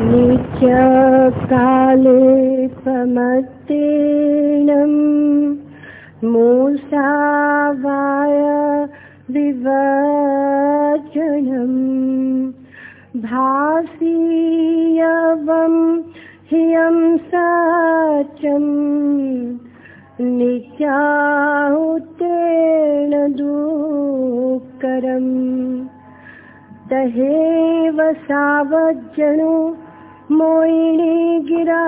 नित्यकाले समत्तीर्णम् मूषावाय विवचनम् भासीयवं ह्यं सचम् सावज्जनो मोयिणी गिरा,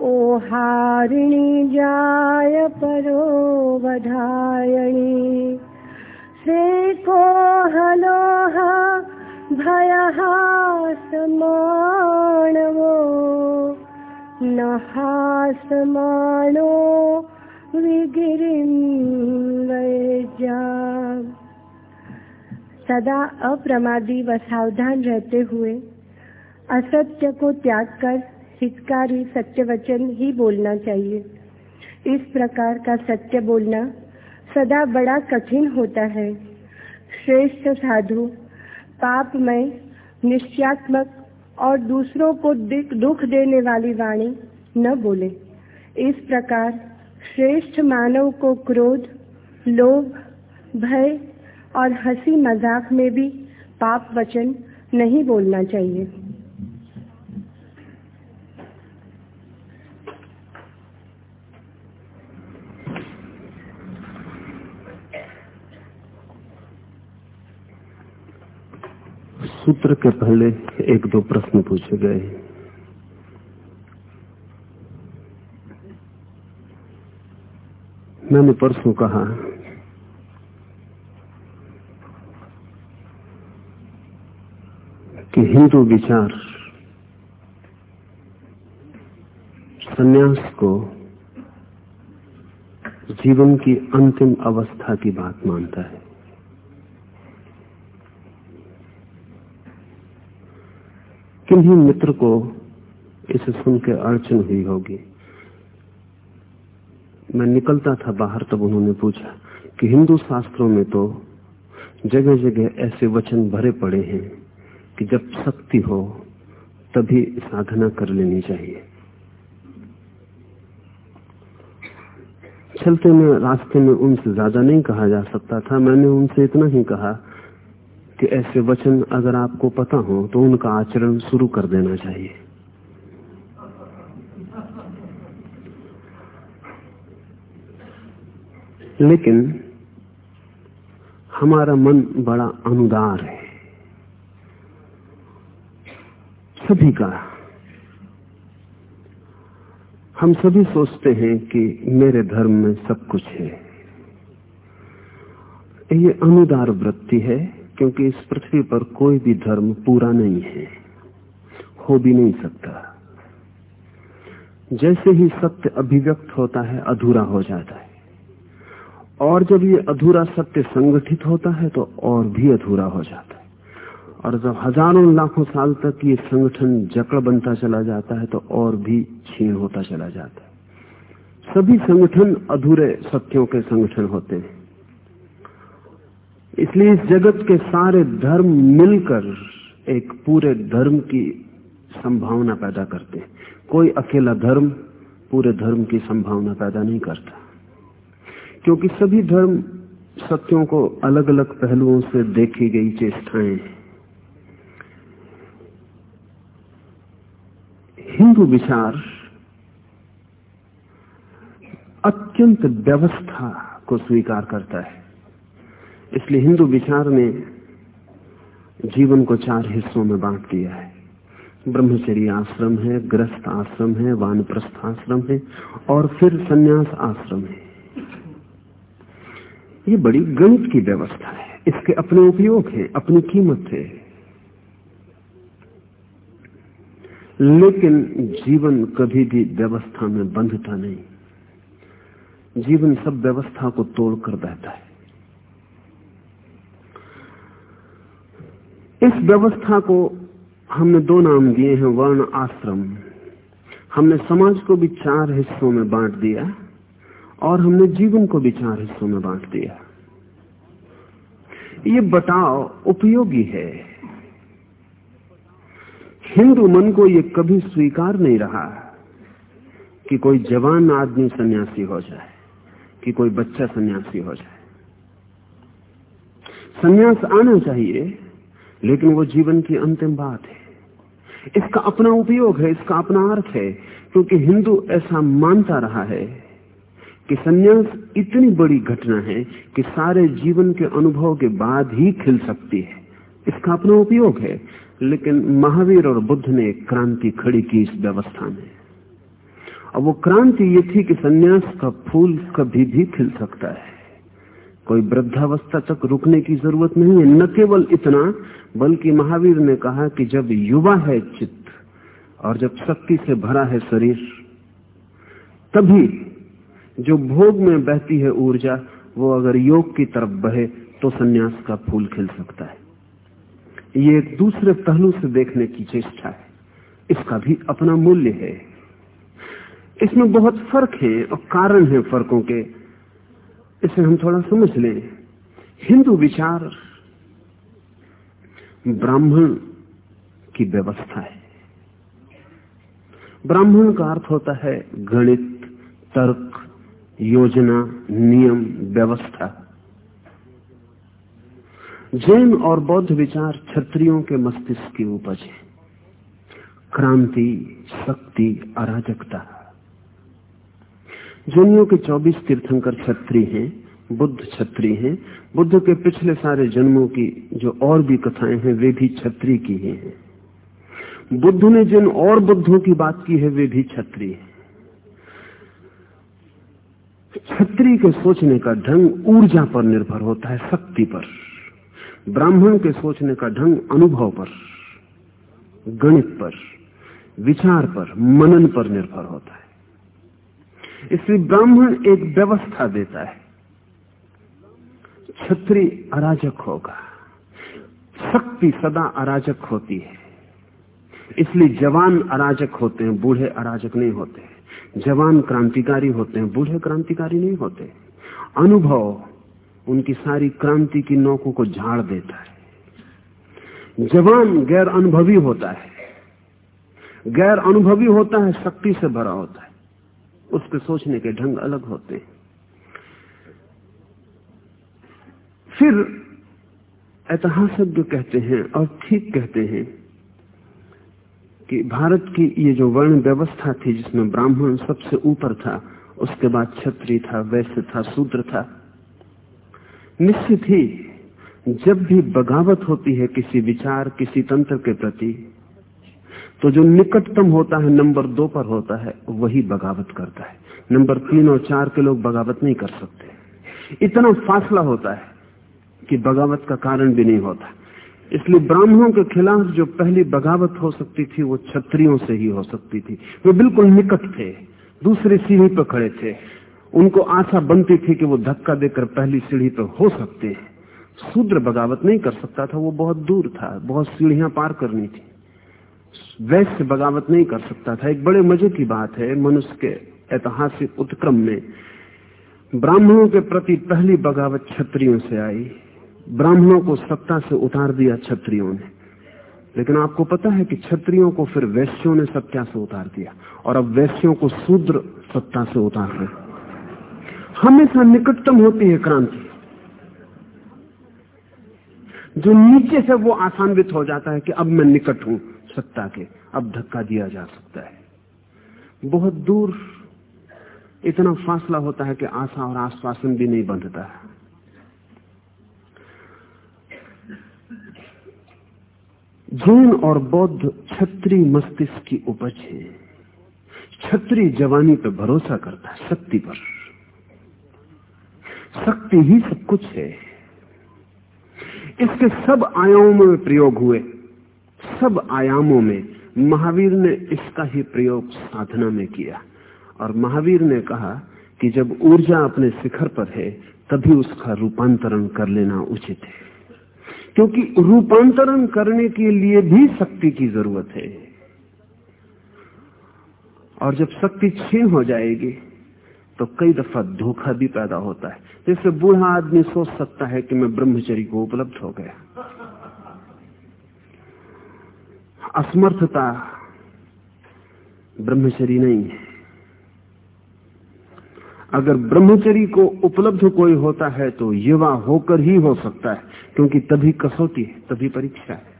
ओ हारिणी जाय परो वधायणी सेकोहलोः भयः समाणवो न हासमानो विगिरिं सदा अप्रमादी व सावधान रहते हुए असत्य को त्याग कर हितकारी सत्य वचन ही बोलना चाहिए। इस प्रकार का सत्य बोलना सदा बड़ा कठिन होता है। श्रेष्ठ साधु, पापमय, निश्चयात्मक और दूसरों को दुख देने वाली वाणी न बोले। इस प्रकार श्रेष्ठ मानव को क्रोध, लोभ, भय और हँसी मज़ाक में भी पाप वचन नहीं बोलना चाहिए। सूत्र के पहले एक दो प्रश्न पूछे गए। मैंने परसों कहा, कि हिंदू विचार सन्यास को जीवन की अंतिम अवस्था की बात मानता है। किन्हीं मित्र को इसे सुन के अड़चन हुई होगी। मैं निकलता था बाहर तब उन्होंने पूछा कि हिंदू शास्त्रों में तो जगह जगह ऐसे वचन भरे पड़े हैं कि जब शक्ति हो, तभी साधना कर लेनी चाहिए। चलते में रास्ते में उनसे ज़्यादा नहीं कहा जा सकता था। मैंने उनसे इतना ही कहा कि ऐसे वचन अगर आपको पता हो तो उनका आचरण शुरू कर देना चाहिए। लेकिन हमारा मन बड़ा अनुदार है। सभी का। हम सभी सोचते हैं कि मेरे धर्म में सब कुछ है। ये अनुदार वृत्ति है। क्योंकि इस पृथ्वी पर कोई भी धर्म पूरा नहीं है। हो भी नहीं सकता। जैसे ही सत्य अभिव्यक्त होता है, अधूरा हो जाता है। और जब ये अधूरा सत्य संगठित होता है तो और भी अधूरा हो जाता है। और जब हज़ारों लाखों साल तक ये संगठन जकड़ बनता चला जाता है तो और भी छीन होता चला जाता है। सभी संगठन अधूरे सत्यों के संगठन होते हैं। इसलिए इस जगत के सारे धर्म मिलकर एक पूरे धर्म की संभावना पैदा करते हैं। कोई अकेला धर्म पूरे धर्म की संभावना पैदा नहीं करता। क्योंकि सभी धर्म सत्यों को अलग अलग पहलुओं से देखी गई चेष्टाएँ हिंदू विचार अत्यंत व्यवस्था को स्वीकार करता है। इसलिए हिंदू विचार ने जीवन को चार हिस्सों में बांट दिया है। ब्रह्मचर्य आश्रम है, ग्रस्त आश्रम है, वानप्रस्थ आश्रम है और फिर सन्यास आश्रम है। ये बड़ी गणित की व्यवस्था है। इसके अपने उपयोग हैं, अपनी कीमत है। लेकिन जीवन कभी भी व्यवस्था में बंधता नहीं। जीवन सब व्यवस्था को तोड़कर बहता है। इस व्यवस्था को हमने दो नाम दिए हैं, वर्ण आश्रम। हमने समाज को भी चार हिस्सों में बांट दिया और हमने जीवन को भी चार हिस्सों में बांट दिया। ये बटाव उपयोगी है। हिंदू मन को यह कभी स्वीकार नहीं रहा कि कोई जवान आदमी सन्यासी हो जाए, कि कोई बच्चा सन्यासी हो जाए। सन्यास आना चाहिए लेकिन वो जीवन की अंतिम बात है। इसका अपना उपयोग है, इसका अपना अर्थ है, क्योंकि हिंदू ऐसा मानता रहा है कि सन्यास इतनी बड़ी घटना है कि सारे जीवन के अनुभव के बाद ही खिल सकती है। इसका अपना उपयोग है, लेकिन महावीर और बुद्ध ने क्रांति खड़ी की इस व्यवस्था में। और वो क्रांति ये थी कि सन्यास का फूल कभी भी खिल सकता है। कोई वृद्धावस्था तक रुकने की ज़रूरत नहीं है, न केवल इतना, बल्कि महावीर ने कहा कि जब युवा है चित्त, और जब शक्ति से भरा है शरीर, तभी जो भोग में बहती है ऊर्जा, वो अगर योग की तरफ़ बहे तो सन्यास का फूल खिल सकता है। ये एक दूसरे पहलू से देखने की चेष्टा है। इसका भी अपना मूल्य है। इसमें बहुत फ़र्क है और कारण है फर्कों के। इसे हम थोड़ा समझ लें। हिंदू विचार ब्राह्मण की व्यवस्था है। ब्राह्मण का अर्थ होता है गणित, तर्क, योजना, नियम, व्यवस्था। जैन और बौद्ध विचार क्षत्रियों के मस्तिष्क की उपज है। क्रांति, शक्ति, अराजकता। जैनियों के 24 तीर्थंकर छत्री हैं, बुद्ध छत्री हैं, बुद्ध के पिछले सारे जन्मों की जो और भी कथाएँ हैं, वे भी छत्री की ही हैं। बुद्ध ने जिन और बुद्धों की बात की है, वे भी छत्री हैं। छत्री के सोचने का ढंग ऊर्जा पर निर्भर होता है, शक्ति पर। ब्राह्मण के सोचने का ढंग अनुभव पर, गणित पर, विचार पर, मनन पर निर्भर होता है। इसलिए ब्राह्मण एक व्यवस्था देता है। छत्री अराजक होगा। शक्ति सदा अराजक होती है। इसलिए जवान अराजक होते हैं, बूढ़े अराजक नहीं होते। जवान क्रांतिकारी होते हैं, बूढ़े क्रांतिकारी नहीं होते। अनुभव उनकी सारी क्रांति की नौकों को झाड़ देता है। जवान गैर अनुभवी होता है। गैर अनुभवी होता है, शक्ति से भरा होता है। उसके सोचने के ढंग अलग होते हैं। फिर ऐतिहासिक कहते हैं और ठीक कहते हैं कि भारत की ये जो वर्ण व्यवस्था थी जिसमें ब्राह्मण सबसे ऊपर था, उसके बाद छत्री था, वैश्य था, शूद्र था, निश्चित ही जब भी बगावत होती है किसी विचार, किसी तंत्र के प्रति तो जो निकटतम होता है, नंबर दो पर होता है, वही बगावत करता है। नंबर तीन और चार के लोग बगावत नहीं कर सकते। इतना फासला होता है कि बगावत का कारण भी नहीं होता। इसलिए ब्राह्मणों के खिलाफ जो पहली बगावत हो सकती थी, वो छत्रियों से ही हो सकती थी। वे बिल्कुल निकट थे, दूसरी सीढ़ी पर खड़े थे। उनको आशा बनती थी कि वो धक्का देकर पहली सीढ़ी पर हो सकते हैं। शूद्र बगावत नहीं कर सकता था, वो बहुत दूर था, बहुत सीढ़ियाँ पार करनी थी। वैश्य बगावत नहीं कर सकता था। एक बड़े मज़े की बात है, मनुष्य के ऐतिहासिक उत्क्रम में ब्राह्मणों के प्रति पहली बगावत छत्रियों से आई। ब्राह्मणों को सत्ता से उतार दिया छत्रियों ने। लेकिन आपको पता है कि छत्रियों को फिर वैश्यों ने सत्या से उतार दिया और अब वैश्यों को शूद्र सत्ता से उतार रहे हमेशा निकटतम होती है क्रांति। जो नीचे से वो आसान्वित हो जाता है कि अब मैं निकट हूँ। सत्ता के अब धक्का दिया जा सकता है। बहुत दूर इतना फासला होता है कि आशा और आश्वासन भी नहीं बंधता है। जैन और बौद्ध छत्री मस्तिष्क की उपज है। छत्री जवानी पर भरोसा करता है, शक्ति पर। शक्ति ही सब कुछ है। इसके सब आयामों में प्रयोग हुए। सब आयामों में महावीर ने इसका ही प्रयोग साधना में किया। और महावीर ने कहा कि जब ऊर्जा अपने शिखर पर है, तभी उसका रूपांतरण कर लेना उचित है। क्योंकि रूपांतरण करने के लिए भी शक्ति की ज़रूरत है। और जब शक्ति छीन हो जाएगी तो कई दफ़ा धोखा भी पैदा होता है। जैसे बूढ़ा आदमी सोच सकता है कि मैं ब्रह्मचरी को उपलब्ध हो गया। असमर्थता ब्रह्मचरी नहीं है। अगर ब्रह्मचरी को उपलब्ध कोई होता है तो युवा होकर ही हो सकता है, क्योंकि तभी कसौटी है, तभी परीक्षा है।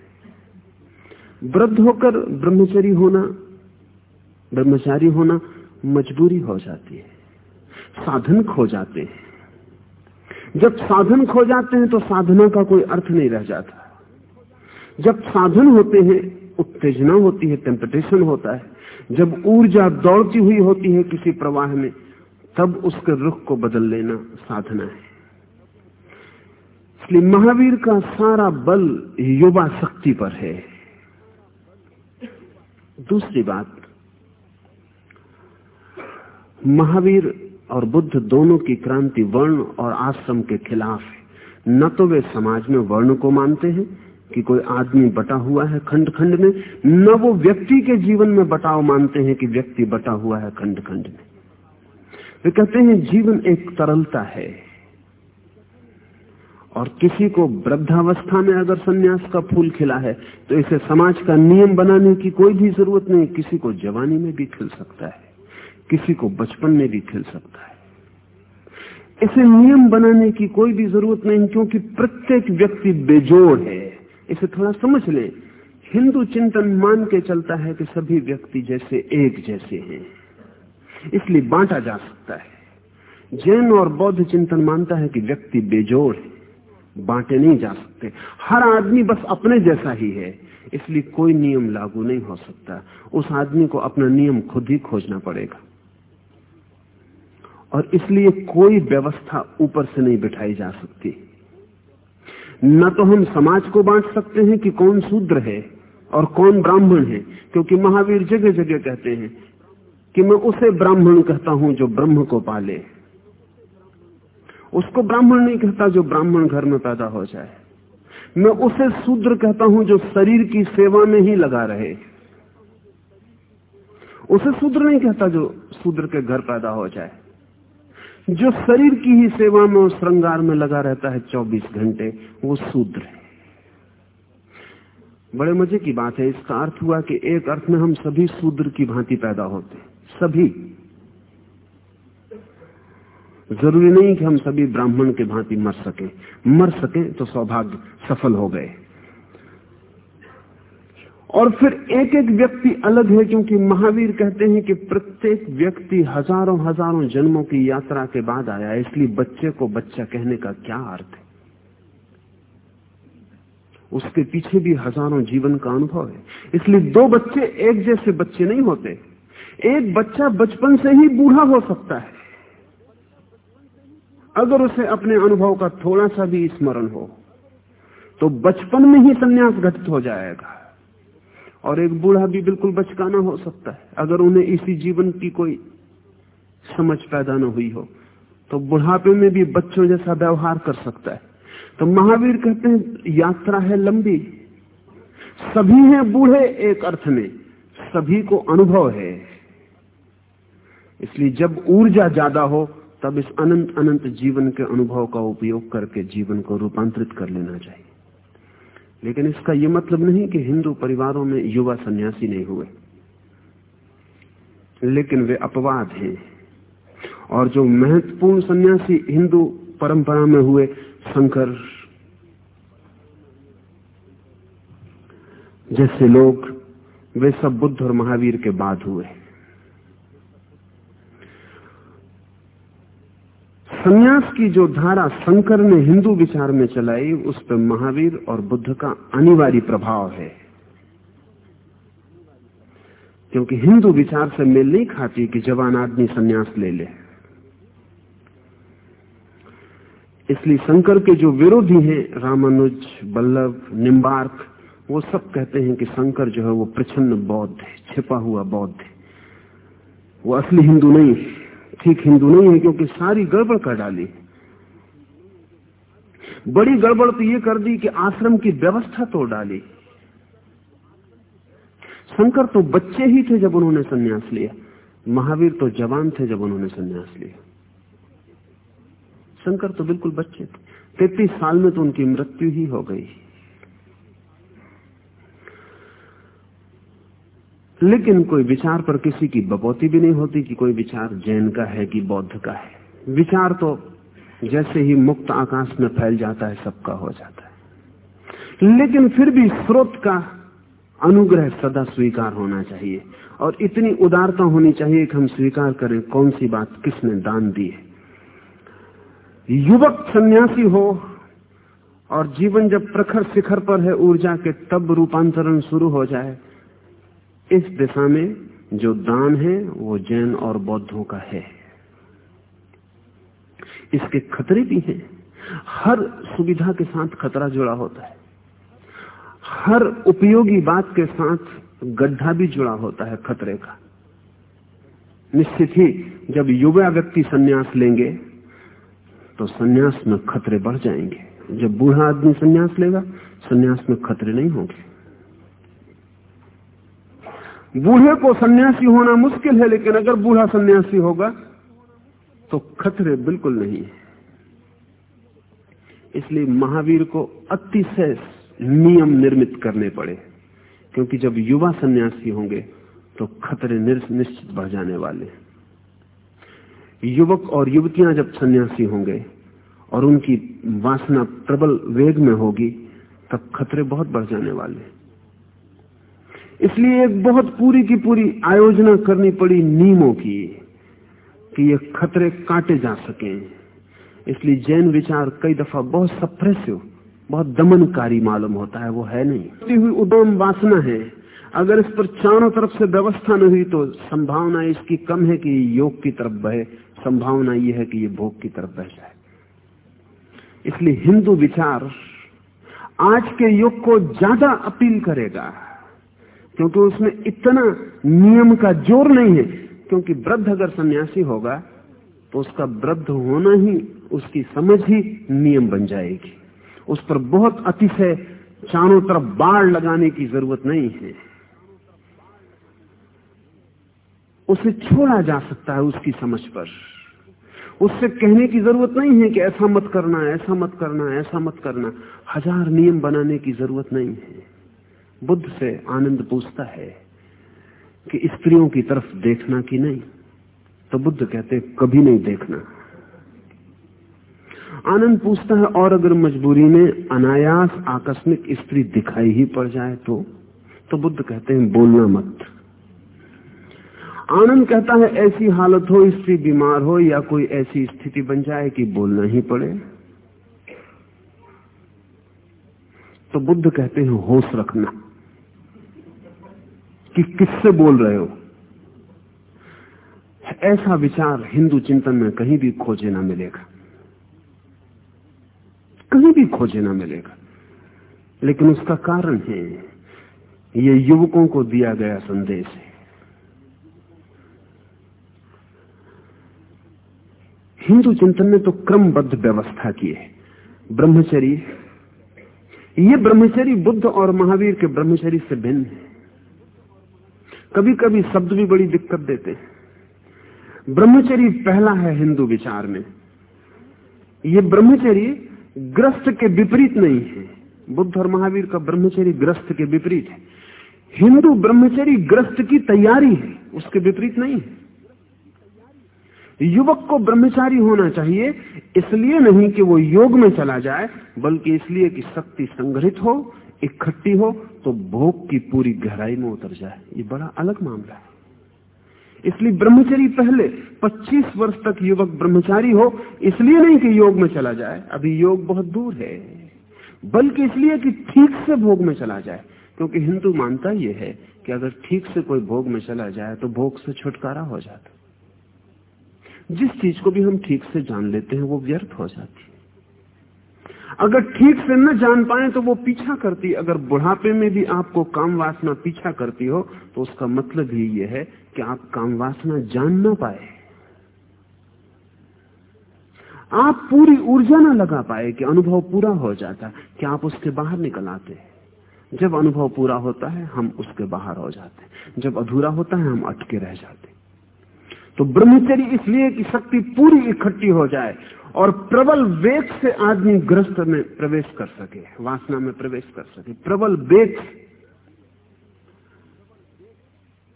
वृद्ध होकर ब्रह्मचरी होना, ब्रह्मचारी होना मजबूरी हो जाती है, साधन खो जाते हैं। जब साधन खो जाते हैं तो साधना का कोई अर्थ नहीं रह जाता। जब साधन होते हैं उत्तेजना होती है टेम्पटेशन होता है। जब ऊर्जा दौड़ती हुई होती है किसी प्रवाह में, तब उसके रुख को बदल लेना साधना है। इसलिए महावीर का सारा बल युवा शक्ति पर है। दूसरी बात, महावीर और बुद्ध दोनों की क्रांति वर्ण और आश्रम के खिलाफ है। न तो वे समाज में वर्ण को मानते हैं कि कोई आदमी बटा हुआ है खंड खंड में, न वो व्यक्ति के जीवन में बटाव मानते हैं कि व्यक्ति बटा हुआ है खंड खंड में। वे कहते हैं, जीवन एक तरलता है। और किसी को वृद्धावस्था में अगर सन्यास का फूल खिला है तो इसे समाज का नियम बनाने की कोई भी ज़रूरत नहीं। किसी को जवानी में भी खिल सकता है, किसी को बचपन में भी खिल सकता है। इसे नियम बनाने की कोई भी ज़रूरत नहीं, क्योंकि प्रत्येक व्यक्ति बेजोड़ है। इसे थोड़ा समझ लें। हिंदू चिंतन मान के चलता है कि सभी व्यक्ति जैसे एक जैसे हैं। इसलिए बांटा जा सकता है। जैन और बौद्ध चिंतन मानता है कि व्यक्ति बेजोड़ है। बांटे नहीं जा सकते। हर आदमी बस अपने जैसा ही है। इसलिए कोई नियम लागू नहीं हो सकता। उस आदमी को अपना नियम खुद ही खोजना पड़ेगा। और इसलिए कोई व्यवस्था ऊपर से नहीं बिठाई जा सकती। न तो हम समाज को बांट सकते हैं कि कौन शूद्र है और कौन ब्राह्मण है, क्योंकि महावीर जगह जगह कहते हैं कि मैं उसे ब्राह्मण कहता हूँ जो ब्रह्म को पाले। उसको ब्राह्मण नहीं कहता जो ब्राह्मण घर में पैदा हो जाए। मैं उसे शूद्र कहता हूँ जो शरीर की सेवा में ही लगा रहे। उसे शूद्र नहीं कहता जो शूद्र के घर पैदा हो जाए। जो शरीर की ही सेवा में और श्रृंगार में लगा रहता है 24 घंटे, वो शूद्र है। बड़े मज़े की बात है, इसका अर्थ हुआ कि एक अर्थ में हम सभी शूद्र की भांति पैदा होते सभी। ज़रूरी नहीं कि हम सभी ब्राह्मण के भांति मर सके। मर सके तो सौभाग्य सफल हो गए। और फिर एक एक व्यक्ति अलग है क्योंकि महावीर कहते हैं कि प्रत्येक व्यक्ति हज़ारों हज़ारों जन्मों की यात्रा के बाद आया इसलिए बच्चे को बच्चा कहने का क्या अर्थ है? उसके पीछे भी हज़ारों जीवन का अनुभव है। इसलिए दो बच्चे एक जैसे बच्चे नहीं होते। एक बच्चा बचपन से ही बूढ़ा हो सकता है। अगर उसे अपने अनुभव का थोड़ा सा भी स्मरण हो तो बचपन में ही संन्यास घटित हो जाएगा। और एक बूढ़ा भी बिल्कुल बचकाना हो सकता है। अगर उन्हें इसी जीवन की कोई समझ पैदा न हुई हो तो बुढ़ापे में भी बच्चों जैसा व्यवहार कर सकता है। तो महावीर कहते हैं, यात्रा है लंबी। सभी हैं बूढ़े एक अर्थ में। सभी को अनुभव है। इसलिए जब ऊर्जा ज़्यादा हो, तब इस अनंत अनंत जीवन के अनुभव का उपयोग करके जीवन को रूपांतरित कर लेना चाहिए। लेकिन इसका यह मतलब नहीं कि हिंदू परिवारों में युवा सन्यासी नहीं हुए। लेकिन वे अपवाद हैं। और जो महत्वपूर्ण सन्यासी हिंदू परंपरा में हुए, शंकर, जैसे लोग, वे सब बुद्ध और महावीर के बाद हुए। संन्यास की जो धारा शंकर ने हिंदू विचार में चलाई, उस पर महावीर और बुद्ध का अनिवार्य प्रभाव है। क्योंकि हिंदू विचार से मेल नहीं खाती कि जवान आदमी संन्यास ले ले। इसलिए शंकर के जो विरोधी हैं, रामानुज, बल्लभ निम्बार्क वो सब कहते हैं कि शंकर जो है वो प्रचन्न बौद्ध है, छिपा हुआ बौद्ध है। वो असली हिंदू नहीं है। ठीक हिंदू नहीं है क्योंकि सारी गड़बड़ कर डाली। बड़ी गड़बड़ तो ये कर दी कि आश्रम की व्यवस्था तोड़ डाली। शंकर तो बच्चे ही थे जब उन्होंने सन्यास लिया। महावीर तो जवान थे जब उन्होंने सन्यास लिया। शंकर तो बिल्कुल बच्चे थे। तैतीस साल में तो उनकी मृत्यु ही हो गई। लेकिन कोई विचार पर किसी की बपौती भी नहीं होती कि कोई विचार जैन का है कि बौद्ध का है। विचार तो जैसे ही मुक्त आकाश में फैल जाता है, सबका हो जाता है। लेकिन फिर भी स्रोत का अनुग्रह सदा स्वीकार होना चाहिए। और इतनी उदारता होनी चाहिए कि हम स्वीकार करें, कौन सी बात किसने दान दी है। युवक सन्यासी हो और जीवन जब प्रखर शिखर पर है, ऊर्जा के तब रूपांतरण शुरू हो जाए इस दिशा में जो दान है, वो जैन और बौद्धों का है। इसके खतरे भी हैं। हर सुविधा के साथ खतरा जुड़ा होता है। हर उपयोगी बात के साथ गड्ढा भी जुड़ा होता है खतरे का। निश्चित ही जब युवा व्यक्ति सन्यास लेंगे तो सन्यास में खतरे बढ़ जाएँगे। जब बूढ़ा आदमी सन्यास लेगा, सन्यास में खतरे नहीं होंगे। बूढ़े को सन्यासी होना मुश्किल है, लेकिन अगर बूढ़ा सन्यासी होगा तो खतरे बिल्कुल नहीं है। इसलिए महावीर को अतिशय नियम निर्मित करने पड़े, क्योंकि जब युवा सन्यासी होंगे तो खतरे निश्चित बढ़ जाने वाले युवक और युवतियाँ जब सन्यासी होंगे, और उनकी वासना प्रबल वेग में होगी, तब खतरे बहुत बढ़ जाने वाले इसलिए एक बहुत पूरी की पूरी आयोजना करनी पड़ी नियमों की, कि ये खतरे काटे जा सके। इसलिए जैन विचार कई दफ़ा बहुत सप्रेसिव, बहुत दमनकारी मालूम होता है, वो है नहीं। हुई उदम वासना है। अगर इस पर चारों तरफ़ से व्यवस्था न हुई तो संभावना इसकी कम है कि योग की तरफ़ बहे। संभावना यह है कि ये भोग की तरफ़ बह जाए। इसलिए हिंदू विचार आज के युग को ज़्यादा अपील करेगा। क्योंकि उसमें इतना नियम का ज़ोर नहीं है। क्योंकि वृद्ध अगर सन्यासी होगा तो उसका वृद्ध होना ही, उसकी समझ ही नियम बन जाएगी। उस पर बहुत अतिशय चारों तरफ़ बाढ़ लगाने की ज़रूरत नहीं है। उसे छोड़ा जा सकता है उसकी समझ पर। उससे कहने की ज़रूरत नहीं है कि ऐसा मत करना, ऐसा मत करना, ऐसा मत करना। हज़ार नियम बनाने की ज़रूरत नहीं है। बुद्ध से आनंद पूछता है कि स्त्रियों की तरफ़ देखना कि नहीं? तो बुद्ध कहते, कभी नहीं देखना। आनंद पूछता है, और अगर मजबूरी में अनायास आकस्मिक स्त्री दिखाई ही पड़ जाए तो? तो बुद्ध कहते हैं, बोलना मत। आनंद कहता है, ऐसी हालत हो, स्त्री बीमार हो या कोई ऐसी स्थिति बन जाए कि बोलना ही पड़े? तो बुद्ध कहते हैं, होश रखना। कि किससे बोल रहे हो? ऐसा विचार हिंदू चिंतन में कहीं भी खोजे ना मिलेगा। कहीं भी खोजे ना मिलेगा। लेकिन उसका कारण है, ये युवकों को दिया गया संदेश है। हिंदू चिंतन ने तो क्रमबद्ध व्यवस्था की है। ब्रह्मचर्य। ये ब्रह्मचर्य बुद्ध और महावीर के ब्रह्मचर्य से भिन्न है। कभी कभी शब्द भी बड़ी दिक्कत देते हैं। ब्रह्मचर्य पहला है हिंदू विचार में। ये ब्रह्मचर्य ग्रस्त के विपरीत नहीं है। बुद्ध और महावीर का ब्रह्मचर्य ग्रस्त के विपरीत है। हिंदू ब्रह्मचर्य ग्रस्त की तैयारी है, उसके विपरीत नहीं है। युवक को ब्रह्मचारी होना चाहिए, इसलिए नहीं कि वो योग में चला जाए, बल्कि इसलिए कि शक्ति संग्रहित हो इकट्ठी हो तो भोग की पूरी गहराई में उतर जाए। ये बड़ा अलग मामला है। इसलिए ब्रह्मचरी पहले 25 वर्ष तक युवक ब्रह्मचारी हो, इसलिए नहीं कि योग में चला जाए। अभी योग बहुत दूर है। बल्कि इसलिए कि ठीक से भोग में चला जाए। क्योंकि हिंदू मानता यह है कि अगर ठीक से कोई भोग में चला जाए तो भोग से छुटकारा हो जाता। जिस चीज़ को भी हम ठीक से जान लेते हैं, वो व्यर्थ हो जाती। अगर ठीक से न जान पाए तो वो पीछा करती। अगर बुढ़ापे में भी आपको काम वासना पीछा करती हो तो उसका मतलब ही ये है कि आप काम वासना जान ना पाए। आप पूरी ऊर्जा ना लगा पाए कि अनुभव पूरा हो जाता है कि आप उसके बाहर निकल आते। जब अनुभव पूरा होता है, हम उसके बाहर हो जाते। हैं जब अधूरा होता है, हम अटके रह जाते। तो ब्रह्मचर्य इसलिए कि शक्ति पूरी इकट्ठी हो जाए और प्रबल वेग से आदमी ग्रस्त में प्रवेश कर सके, वासना में प्रवेश कर सके। प्रबल वेग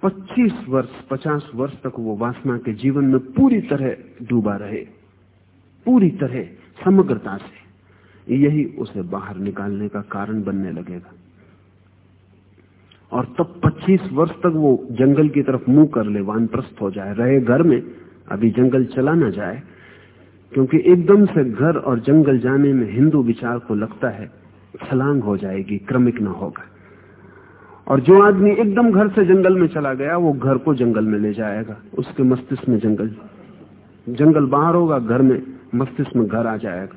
25 वर्ष 50 वर्ष तक वो वासना के जीवन में पूरी तरह डूबा रहे, पूरी तरह समग्रता से। यही उसे बाहर निकालने का कारण बनने लगेगा। और तब 25 वर्ष तक वो जंगल की तरफ़ मुँह कर ले, वानप्रस्थ हो जाए, रहे घर में, अभी जंगल चला ना जाए क्योंकि एकदम से घर और जंगल जाने में हिंदू विचार को लगता है, छलांग हो जाएगी, क्रमिक ना होगा। और जो आदमी एकदम घर से जंगल में चला गया, वो घर को जंगल में ले जाएगा, उसके मस्तिष्क में जंगल। जंगल बाहर होगा, घर में मस्तिष्क में घर आ जाएगा।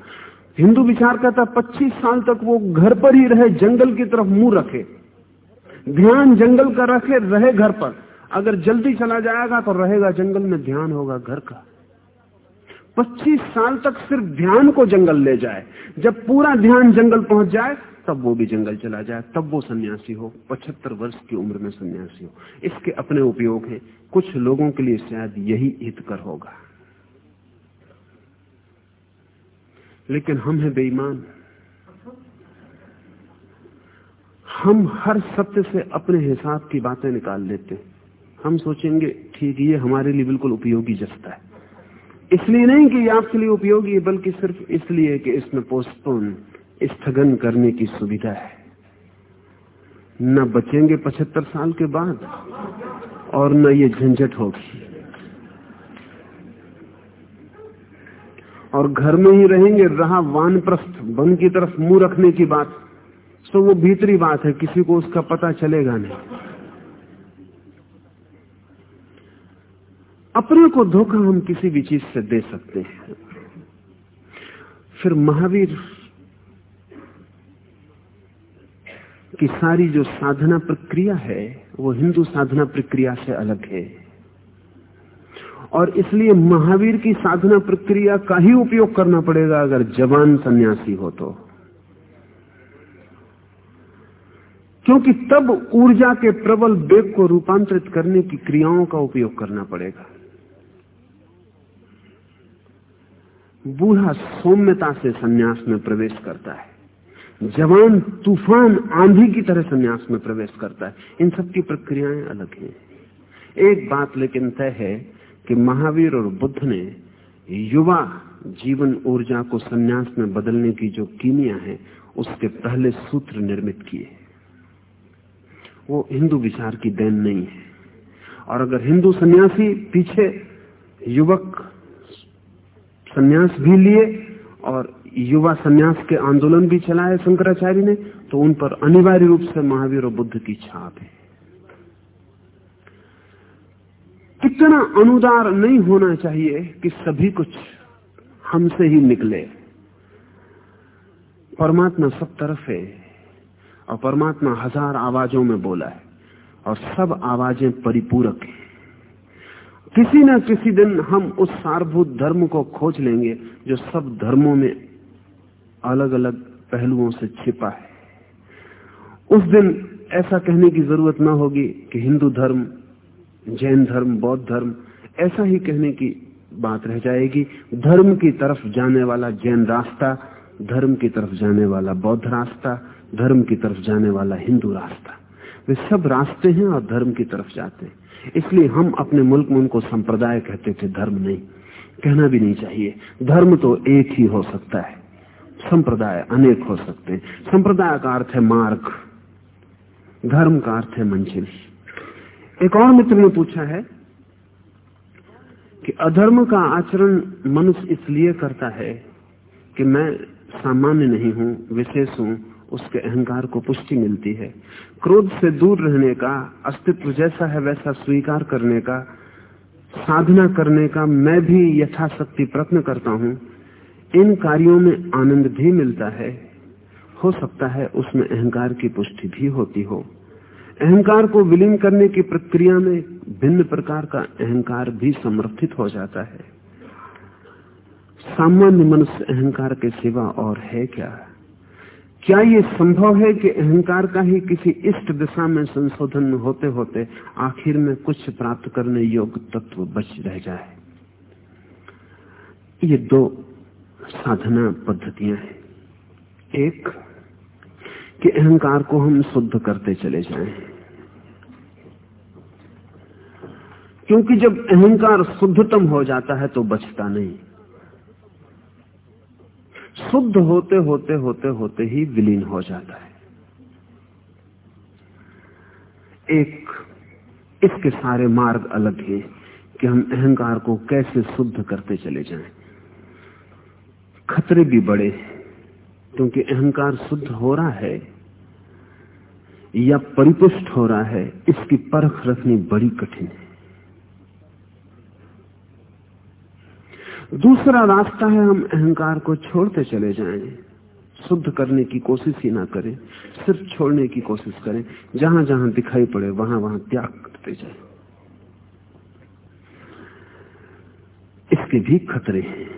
हिंदू विचार कहता 25 साल तक वो घर पर ही रहे, जंगल की तरफ़ मुँह रखे। ध्यान जंगल का रखे, रहे घर पर। अगर जल्दी चला जाएगा तो रहेगा जंगल में, ध्यान होगा घर का। 25 साल तक सिर्फ़ ध्यान को जंगल ले जाए। जब पूरा ध्यान जंगल पहुँच जाए, तब वो भी जंगल चला जाए। तब वो सन्यासी हो 75 वर्ष की उम्र में सन्यासी हो। इसके अपने उपयोग हैं। कुछ लोगों के लिए शायद यही हितकर होगा। लेकिन हम हैं बेईमान। हम हर सत्य से अपने हिसाब की बातें निकाल लेते हैं। हम सोचेंगे, ठीक, ये हमारे लिए बिल्कुल उपयोगी जस्ता है। इसलिए नहीं कि आपके लिए उपयोगी है, बल्कि सिर्फ़ इसलिए कि इसमें पोस्टपोन स्थगन करने की सुविधा है। न बचेंगे पचहत्तर साल के बाद, और न ये झंझट होगी। और घर में ही रहेंगे, रहा वानप्रस्थ, वन की तरफ़ मुँह रखने की बात तो वो भीतरी बात है, किसी को उसका पता चलेगा नहीं। अपने को धोखा हम किसी भी चीज़ से दे सकते हैं। फिर महावीर की सारी जो साधना प्रक्रिया है, वो हिंदू साधना प्रक्रिया से अलग है। और इसलिए महावीर की साधना प्रक्रिया का ही उपयोग करना पड़ेगा अगर जवान सन्यासी हो तो। क्योंकि तब ऊर्जा के प्रबल वेग को रूपांतरित करने की क्रियाओं का उपयोग करना पड़ेगा। बूढ़ा सौम्यता से सन्यास में प्रवेश करता है। जवान, तूफ़ान, आंधी की तरह सन्यास में प्रवेश करता है। इन सब की प्रक्रियाएँ अलग हैं। एक बात लेकिन तय है कि महावीर और बुद्ध ने युवा जीवन ऊर्जा को सन्यास में बदलने की जो कीमिया है, उसके पहले सूत्र निर्मित किए वो हिंदू विचार की देन नहीं है। और अगर हिंदू सन्यासी, पीछे युवक सन्यास भी लिए और युवा सन्यास के आंदोलन भी चलाए शंकराचार्य ने तो उन पर अनिवार्य रूप से महावीर और बुद्ध की छाप है। कितना अनुदार नहीं होना चाहिए कि सभी कुछ हमसे ही निकले। परमात्मा सब तरफ़ है और परमात्मा हज़ार आवाजों में बोला है और सब आवाज़ें परिपूरक हैं। किसी न किसी दिन हम उस सारभूत धर्म को खोज लेंगे जो सब धर्मों में अलग अलग पहलुओं से छिपा है। उस दिन ऐसा कहने की ज़रूरत ना होगी कि हिंदू धर्म, जैन धर्म, बौद्ध धर्म, ऐसा ही कहने की बात रह जाएगी। धर्म की तरफ़ जाने वाला जैन रास्ता, धर्म की तरफ़ जाने वाला बौद्ध रास्ता, धर्म की तरफ़ जाने वाला हिंदू रास्ता। वे सब रास्ते हैं और धर्म की तरफ़ जाते हैं। इसलिए हम अपने मुल्क में उनको संप्रदाय कहते थे, धर्म नहीं। कहना भी नहीं चाहिए। धर्म तो एक ही हो सकता है। संप्रदाय अनेक हो सकते हैं। संप्रदाय का अर्थ है मार्ग। धर्म का अर्थ है मंजिल। एक और मित्र ने पूछा है कि अधर्म का आचरण मनुष्य इसलिए करता है कि मैं सामान्य नहीं हूँ, विशेष हूँ उसके अहंकार को पुष्टि मिलती है। क्रोध से दूर रहने का, अस्तित्व जैसा है वैसा स्वीकार करने का, साधना करने का मैं भी यथाशक्ति प्रयत्न करता हूँ। इन कार्यों में आनंद भी मिलता है। हो सकता है उसमें अहंकार की पुष्टि भी होती हो। अहंकार को विलीन करने की प्रक्रिया में भिन्न प्रकार का अहंकार भी समर्थित हो जाता है। सामान्य मनुष्य अहंकार के सिवा और है क्या? क्या ये संभव है कि अहंकार का ही किसी इष्ट दिशा में संशोधन होते होते आखिर में कुछ प्राप्त करने योग्य तत्व बच रह जाए? ये दो साधना पद्धतियाँ हैं। एक, कि अहंकार को हम शुद्ध करते चले जाएँ। क्योंकि जब अहंकार शुद्धतम हो जाता है तो बचता नहीं। शुद्ध होते होते होते होते ही विलीन हो जाता है। एक, इसके सारे मार्ग अलग हैं कि हम अहंकार को कैसे शुद्ध करते चले जाएँ। खतरे भी बड़े क्योंकि अहंकार शुद्ध हो रहा है या परिपुष्ट हो रहा है, इसकी परख रखनी बड़ी कठिन है। दूसरा रास्ता है हम अहंकार को छोड़ते चले जाएँ। शुद्ध करने की कोशिश ही ना करें, सिर्फ़ छोड़ने की कोशिश करें। जहाँ जहाँ दिखाई पड़े, वहाँ वहाँ त्याग करते जाएँ। इसके भी खतरे हैं।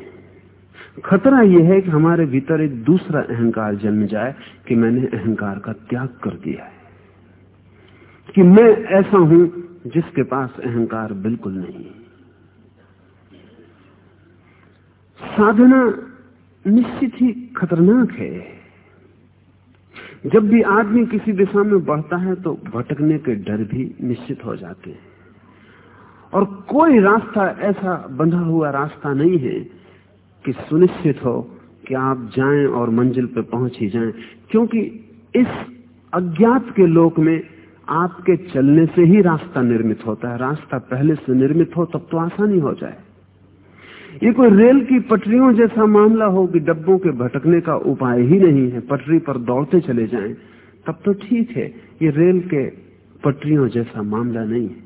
खतरा यह है कि हमारे भीतर एक दूसरा अहंकार जन्म जाए कि मैंने अहंकार का त्याग कर दिया है। कि मैं ऐसा हूँ जिसके पास अहंकार बिल्कुल नहीं साधना निश्चित ही खतरनाक है। जब भी आदमी किसी दिशा में बढ़ता है तो भटकने के डर भी निश्चित हो जाते हैं। और कोई रास्ता ऐसा बंधा हुआ रास्ता नहीं है कि सुनिश्चित हो कि आप जाएँ और मंजिल पर पहुँच ही जाएँ, क्योंकि इस अज्ञात के लोक में आपके चलने से ही रास्ता निर्मित होता है। रास्ता पहले से निर्मित हो तब तो आसानी हो जाए। ये कोई रेल की पटरियों जैसा मामला हो कि डब्बों के भटकने का उपाय ही नहीं है, पटरी पर दौड़ते चले जाएँ, तब तो ठीक है, ये रेल के पटरियों जैसा मामला नहीं है।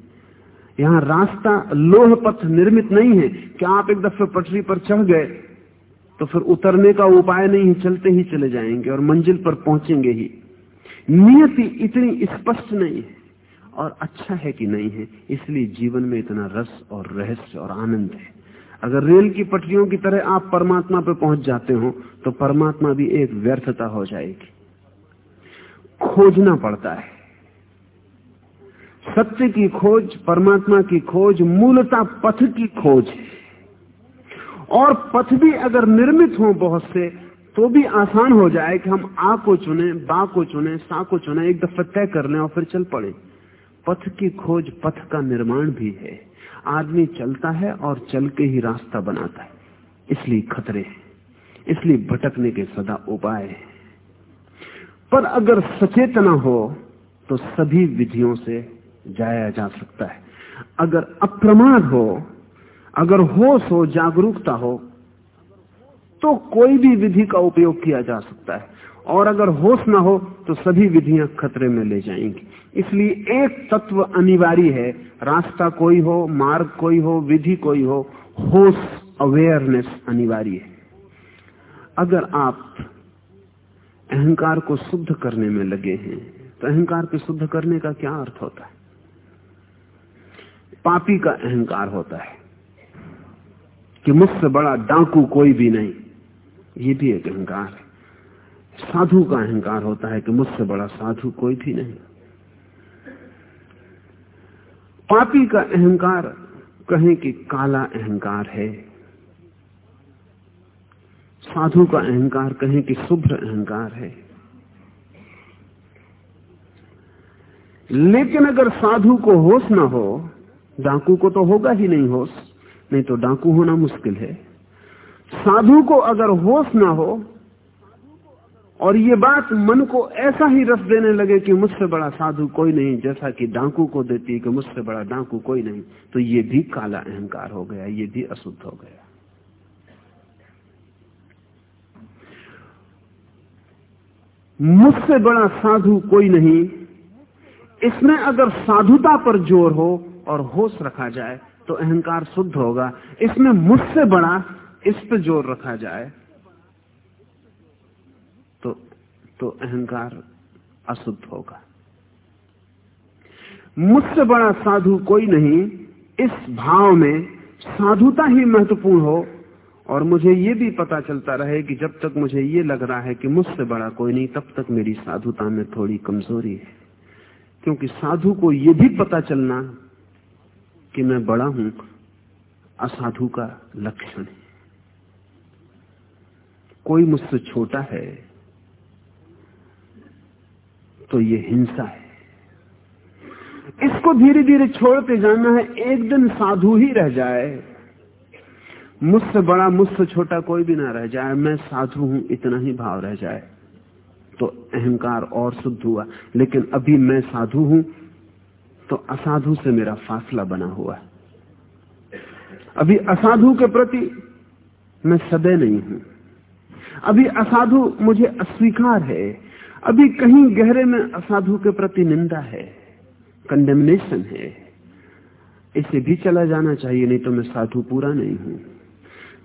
यहाँ रास्ता लोह पथ निर्मित नहीं है कि आप एक दफे पटरी पर चढ़ गए तो फिर उतरने का उपाय नहीं है, चलते ही चले जाएँगे और मंजिल पर पहुँचेंगे ही। नियति इतनी स्पष्ट नहीं है और अच्छा है कि नहीं है, इसलिए जीवन में इतना रस और रहस्य और आनंद है। अगर रेल की पटरियों की तरह आप परमात्मा पे पहुँच जाते हो तो परमात्मा भी एक व्यर्थता हो जाएगी। खोजना पड़ता है। सत्य की खोज, परमात्मा की खोज, मूलता पथ की खोज है। और पथ भी अगर निर्मित हो बहुत से तो भी आसान हो जाए कि हम आ को चुने, बा को चुने, सा को चुने, एक दफ़ा तय कर लें और फिर चल पड़े। पथ की खोज, पथ का निर्माण भी है। आदमी चलता है और चल के ही रास्ता बनाता है। इसलिए खतरे हैं। इसलिए भटकने के सदा उपाय है। पर अगर सचेतना हो तो सभी विधियों से जाया जा सकता है। अगर अप्रमाद हो, अगर होश हो, जागरूकता हो तो कोई भी विधि का उपयोग किया जा सकता है। और अगर होश ना हो तो सभी विधियाँ खतरे में ले जाएँगी। इसलिए एक तत्व अनिवार्य है, रास्ता कोई हो, मार्ग कोई हो, विधि कोई हो, होश अवेयरनेस अनिवार्य है। अगर आप अहंकार को शुद्ध करने में लगे हैं तो अहंकार के शुद्ध करने का क्या अर्थ होता है? पापी का अहंकार होता है कि मुझसे बड़ा डाकू कोई भी नहीं, ये भी एक अहंकार है। साधु का अहंकार होता है कि मुझसे बड़ा साधु कोई भी नहीं। पापी का अहंकार कहें कि काला अहंकार है। साधु का अहंकार कहें कि शुभ्र अहंकार है। लेकिन अगर साधु को होश ना हो, डाकू को तो होगा ही नहीं होश, नहीं तो डाकू होना मुश्किल है। साधु को अगर होश ना हो और ये बात मन को ऐसा ही रस देने लगे कि मुझसे बड़ा साधु कोई नहीं, जैसा कि डांकू को देती है कि मुझसे बड़ा डांकू कोई नहीं। तो ये भी काला अहंकार हो गया, ये भी अशुद्ध हो गया। मुझसे बड़ा साधु कोई नहीं। इसमें अगर साधुता पर ज़ोर हो और होश रखा जाए तो अहंकार शुद्ध होगा। इसमें मुझसे बड़ा इस पर ज़ोर रखा जाए तो अहंकार अशुद्ध होगा। मुझसे बड़ा साधु कोई नहीं, इस भाव में साधुता ही महत्वपूर्ण हो, और मुझे ये भी पता चलता रहे कि जब तक मुझे ये लग रहा है कि मुझसे बड़ा कोई नहीं, तब तक मेरी साधुता में थोड़ी कमज़ोरी है। क्योंकि साधु को ये भी पता चलना कि मैं बड़ा हूँ, असाधु का लक्षण है। कोई मुझसे छोटा है तो ये हिंसा है। इसको धीरे धीरे छोड़ते जाना है, एक दिन साधु ही रह जाए। मुझसे बड़ा, मुझसे छोटा कोई भी ना रह जाए, मैं साधु हूँ, इतना ही भाव रह जाए। तो अहंकार और शुद्ध हुआ, लेकिन अभी मैं साधु हूँ तो असाधु से मेरा फासला बना हुआ अभी असाधु के प्रति मैं सदै नहीं हूँ। अभी असाधु मुझे अस्वीकार है अभी कहीं गहरे में असाधु के प्रति निंदा है कंडेमनेशन है। इसे भी चला जाना चाहिए, नहीं तो मैं साधु पूरा नहीं हूँ।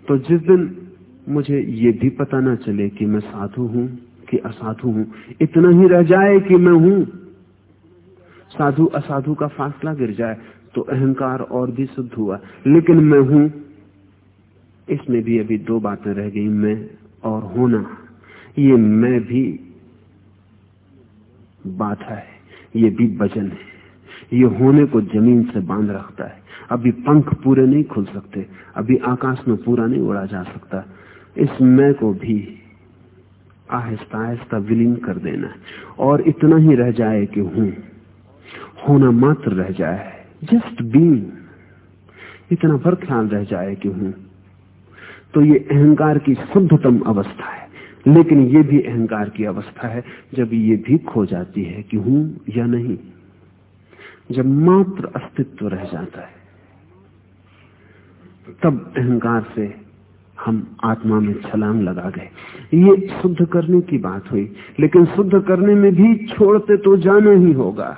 तो जिस दिन मुझे ये भी पता ना चले कि मैं साधु हूँ कि असाधु हूँ, इतना ही रह जाए कि मैं हूँ। साधु असाधु का फासला गिर जाए तो अहंकार और भी शुद्ध हुआ। लेकिन मैं हूँ, इसमें भी अभी दो बातें रह गई, मैं और होना। ये मैं भी बाधा है। ये भी वज़न है। ये होने को ज़मीन से बाँध रखता है। अभी पंख पूरे नहीं खुल सकते। अभी आकाश में पूरा नहीं उड़ा जा सकता। इस मैं को भी आहिस्ता आहिस्ता विलीन कर देना और इतना ही रह जाए कि हूँ। होना मात्र रह जाए। Just being. इतना पर ख्याल रह जाए कि हूँ। तो ये अहंकार की शुद्धतम अवस्था है। लेकिन ये भी अहंकार की अवस्था है, जब ये भी खो जाती है कि हूँ या नहीं। जब मात्र अस्तित्व रह जाता है, तब अहंकार से हम आत्मा में छलांग लगा गए। ये शुद्ध करने की बात हुई, लेकिन शुद्ध करने में भी छोड़ते तो जाना ही होगा।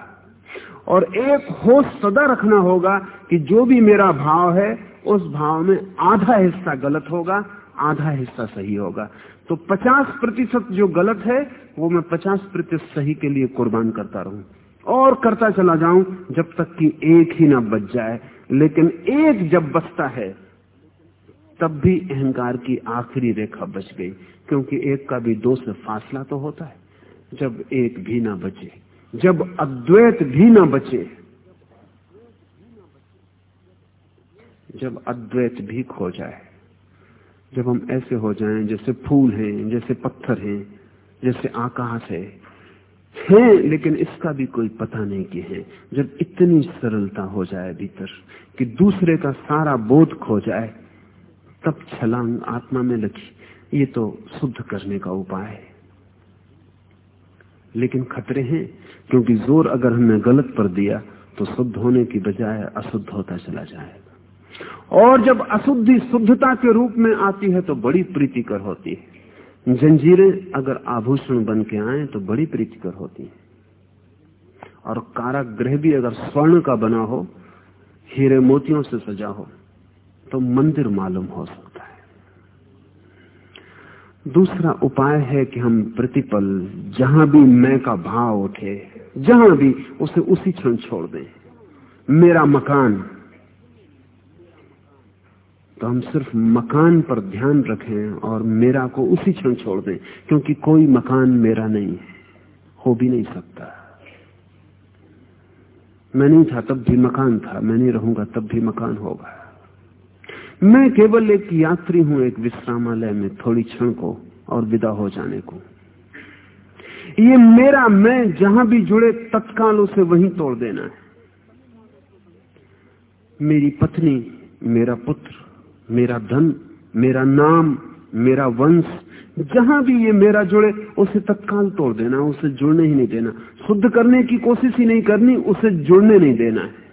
और एक होश सदा रखना होगा कि जो भी मेरा भाव है, उस भाव में आधा हिस्सा गलत होगा, आधा हिस्सा सही होगा। तो 50 प्रतिशत जो गलत है, वो मैं 50 प्रतिशत सही के लिए कुर्बान करता रहूँ। और करता चला जाऊँ जब तक कि एक ही ना बच जाए। लेकिन एक जब बचता है, तब भी अहंकार की आखिरी रेखा बच गई। क्योंकि एक का भी दो से फासला तो होता है। जब एक भी ना बचे, जब अद्वैत भी ना बचे, जब अद्वैत भी खो जाए जब हम ऐसे हो जाएँ जैसे फूल हैं, जैसे पत्थर हैं, जैसे आकाश है। हैं, लेकिन इसका भी कोई पता नहीं कि है। जब इतनी सरलता हो जाए भीतर कि दूसरे का सारा बोध खो जाए, तब छलांग आत्मा में लगी। ये तो शुद्ध करने का उपाय है। लेकिन खतरे हैं, क्योंकि ज़ोर अगर हमने गलत पर दिया तो शुद्ध होने की बजाय अशुद्ध होता चला जाएगा और जब अशुद्धि शुद्धता के रूप में आती है तो बड़ी प्रीतिकर होती है। जंजीरें अगर आभूषण बन के आए तो बड़ी प्रीतिकर होती है। और कारागृह भी अगर स्वर्ण का बना हो, हीरे मोतियों से सजा हो तो मंदिर मालूम हो सकता है। दूसरा उपाय है कि हम प्रतिपल, जहाँ भी मैं का भाव उठे, जहाँ भी उसे उसी क्षण छोड़ दें। मेरा मकान तो हम सिर्फ़ मकान पर ध्यान रखें और मेरा को उसी क्षण छोड़ दें, क्योंकि कोई मकान मेरा नहीं है, हो भी नहीं सकता। मैं नहीं था, तब भी मकान था, मैं नहीं रहूँगा, तब भी मकान होगा। मैं केवल एक यात्री हूँ, एक विश्रामालय में, थोड़ी क्षण को और विदा हो जाने को। ये मेरा, मैं जहाँ भी जुड़े, तत्काल उसे वहीं तोड़ देना है। मेरी पत्नी, मेरा पुत्र मेरा धन, मेरा नाम, मेरा वंश, जहाँ भी ये मेरा जुड़े, उसे तत्काल तोड़ देना, उसे जुड़ने ही नहीं देना। शुद्ध करने की कोशिश ही नहीं करनी, उसे जुड़ने नहीं देना है।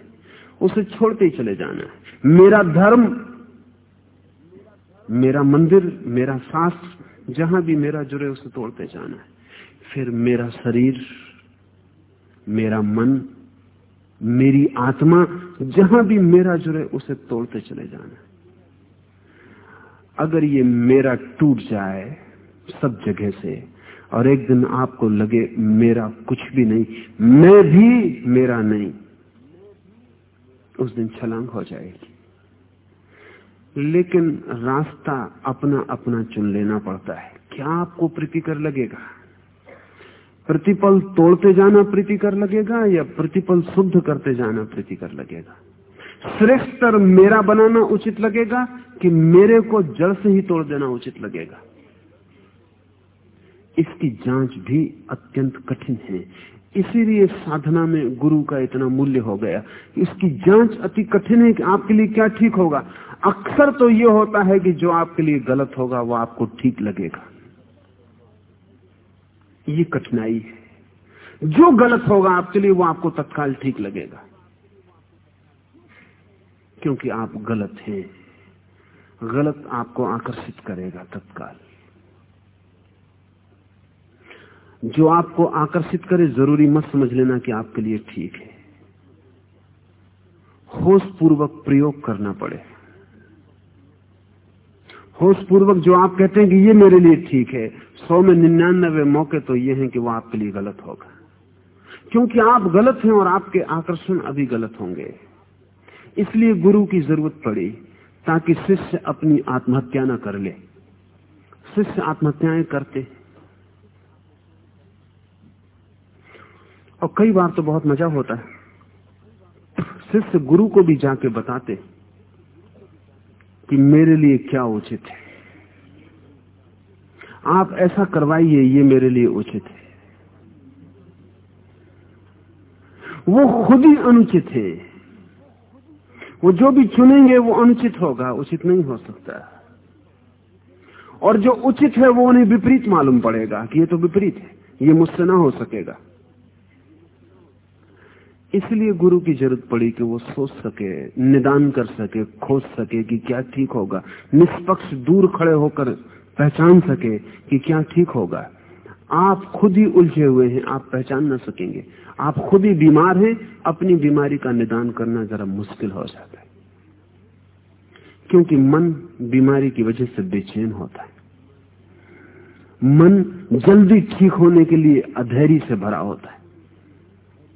उसे छोड़ते ही चले जाना है। मेरा धर्म, मेरा मंदिर, मेरा शास्त्र जहाँ भी मेरा जुड़े, उसे तोड़ते जाना है। फिर मेरा शरीर, मेरा मन, मेरी आत्मा, जहाँ भी मेरा जुड़े, उसे तोड़ते चले जाना अगर ये मेरा टूट जाए सब जगह से, और एक दिन आपको लगे मेरा कुछ भी नहीं, मैं भी मेरा नहीं, उस दिन छलांग हो जाएगी। लेकिन रास्ता अपना अपना चुन लेना पड़ता है। क्या आपको प्रीतिकर लगेगा? प्रतिपल तोड़ते जाना प्रीतिकर लगेगा या प्रतिपल शुद्ध करते जाना प्रीतिकर लगेगा? श्रेष्ठतर मेरा बनाना उचित लगेगा कि मेरे को जड़ से ही तोड़ देना उचित लगेगा। इसकी जाँच भी अत्यंत कठिन है। इसीलिए साधना में गुरु का इतना मूल्य हो गया। इसकी जाँच अति कठिन है कि आपके लिए क्या ठीक होगा। अक्सर तो यह होता है कि जो आपके लिए गलत होगा, वो आपको ठीक लगेगा। ये कठिनाई है। जो गलत होगा आपके लिए, वो आपको तत्काल ठीक लगेगा। क्योंकि आप गलत हैं। गलत आपको आकर्षित करेगा तत्काल। जो आपको आकर्षित करे, ज़रूरी मत समझ लेना कि आपके लिए ठीक है। होश पूर्वक प्रयोग करना पड़े। होश पूर्वक जो आप कहते हैं कि ये मेरे लिए ठीक है, सौ में निन्यानबे मौके तो ये हैं कि वो आपके लिए गलत होगा। क्योंकि आप गलत हैं और आपके आकर्षण अभी गलत होंगे। इसलिए गुरु की ज़रूरत पड़ी ताकि शिष्य अपनी आत्महत्या न कर ले। शिष्य आत्महत्याएँ करते। और कई बार तो बहुत मज़ा होता है। शिष्य गुरु को भी जाके बताते कि मेरे लिए क्या उचित है। आप ऐसा करवाइए, ये मेरे लिए उचित है। वो खुद ही अनुचित है। वो जो भी चुनेंगे वो अनुचित होगा, उचित नहीं हो सकता। और जो उचित है, वो उन्हें विपरीत मालूम पड़ेगा कि ये तो विपरीत है, ये मुझसे ना हो सकेगा। इसलिए गुरु की ज़रूरत पड़ी कि वो सोच सके, निदान कर सके, खोज सके कि क्या ठीक होगा। निष्पक्ष, दूर खड़े होकर पहचान सके कि क्या ठीक होगा। आप खुद ही उलझे हुए हैं, आप पहचान ना सकेंगे। आप खुद ही बीमार हैं, अपनी बीमारी का निदान करना जरा मुश्किल हो जाता है। क्योंकि मन बीमारी की वजह से बेचैन होता है। मन जल्दी ठीक होने के लिए अधैर्य से भरा होता है।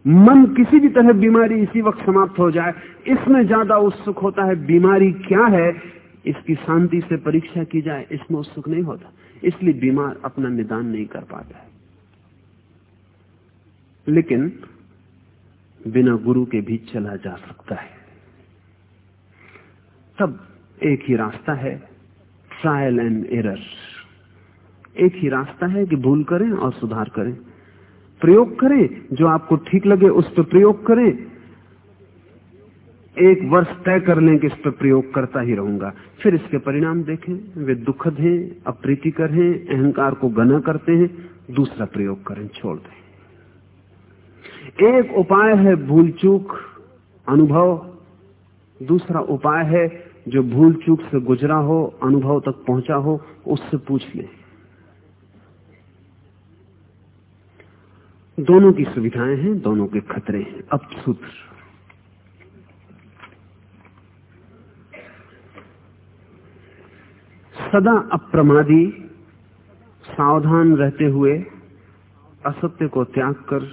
मन किसी भी तरह बीमारी इसी वक्त समाप्त हो जाए, इसमें ज़्यादा उत्सुक होता है, बीमारी क्या है, इसकी शांति से परीक्षा की जाए, इसमें उत्सुक नहीं होता। इसलिए बीमार अपना निदान नहीं कर पाता है। लेकिन बिना गुरु के भी चला जा सकता है। तब एक ही रास्ता है ट्रायल एंड एरर एक ही रास्ता है कि भूल करें और सुधार करें। प्रयोग करें, जो आपको ठीक लगे उस पर प्रयोग करें। एक वर्ष तय कर लें कि इस पर प्रयोग करता ही रहूँगा। फिर इसके परिणाम देखें, वे दुखद हैं, अप्रीतिकर हैं, अहंकार को गना करते हैं, दूसरा प्रयोग करें, छोड़ दें। एक उपाय है भूल चूक अनुभव, दूसरा उपाय है जो भूल चूक से गुजरा हो, अनुभव तक पहुँचा हो, उससे पूछ ले। दोनों की सुविधाएँ हैं, दोनों के खतरे हैं। अब सूत्र। सदा अप्रमादी, सावधान रहते हुए असत्य को त्याग कर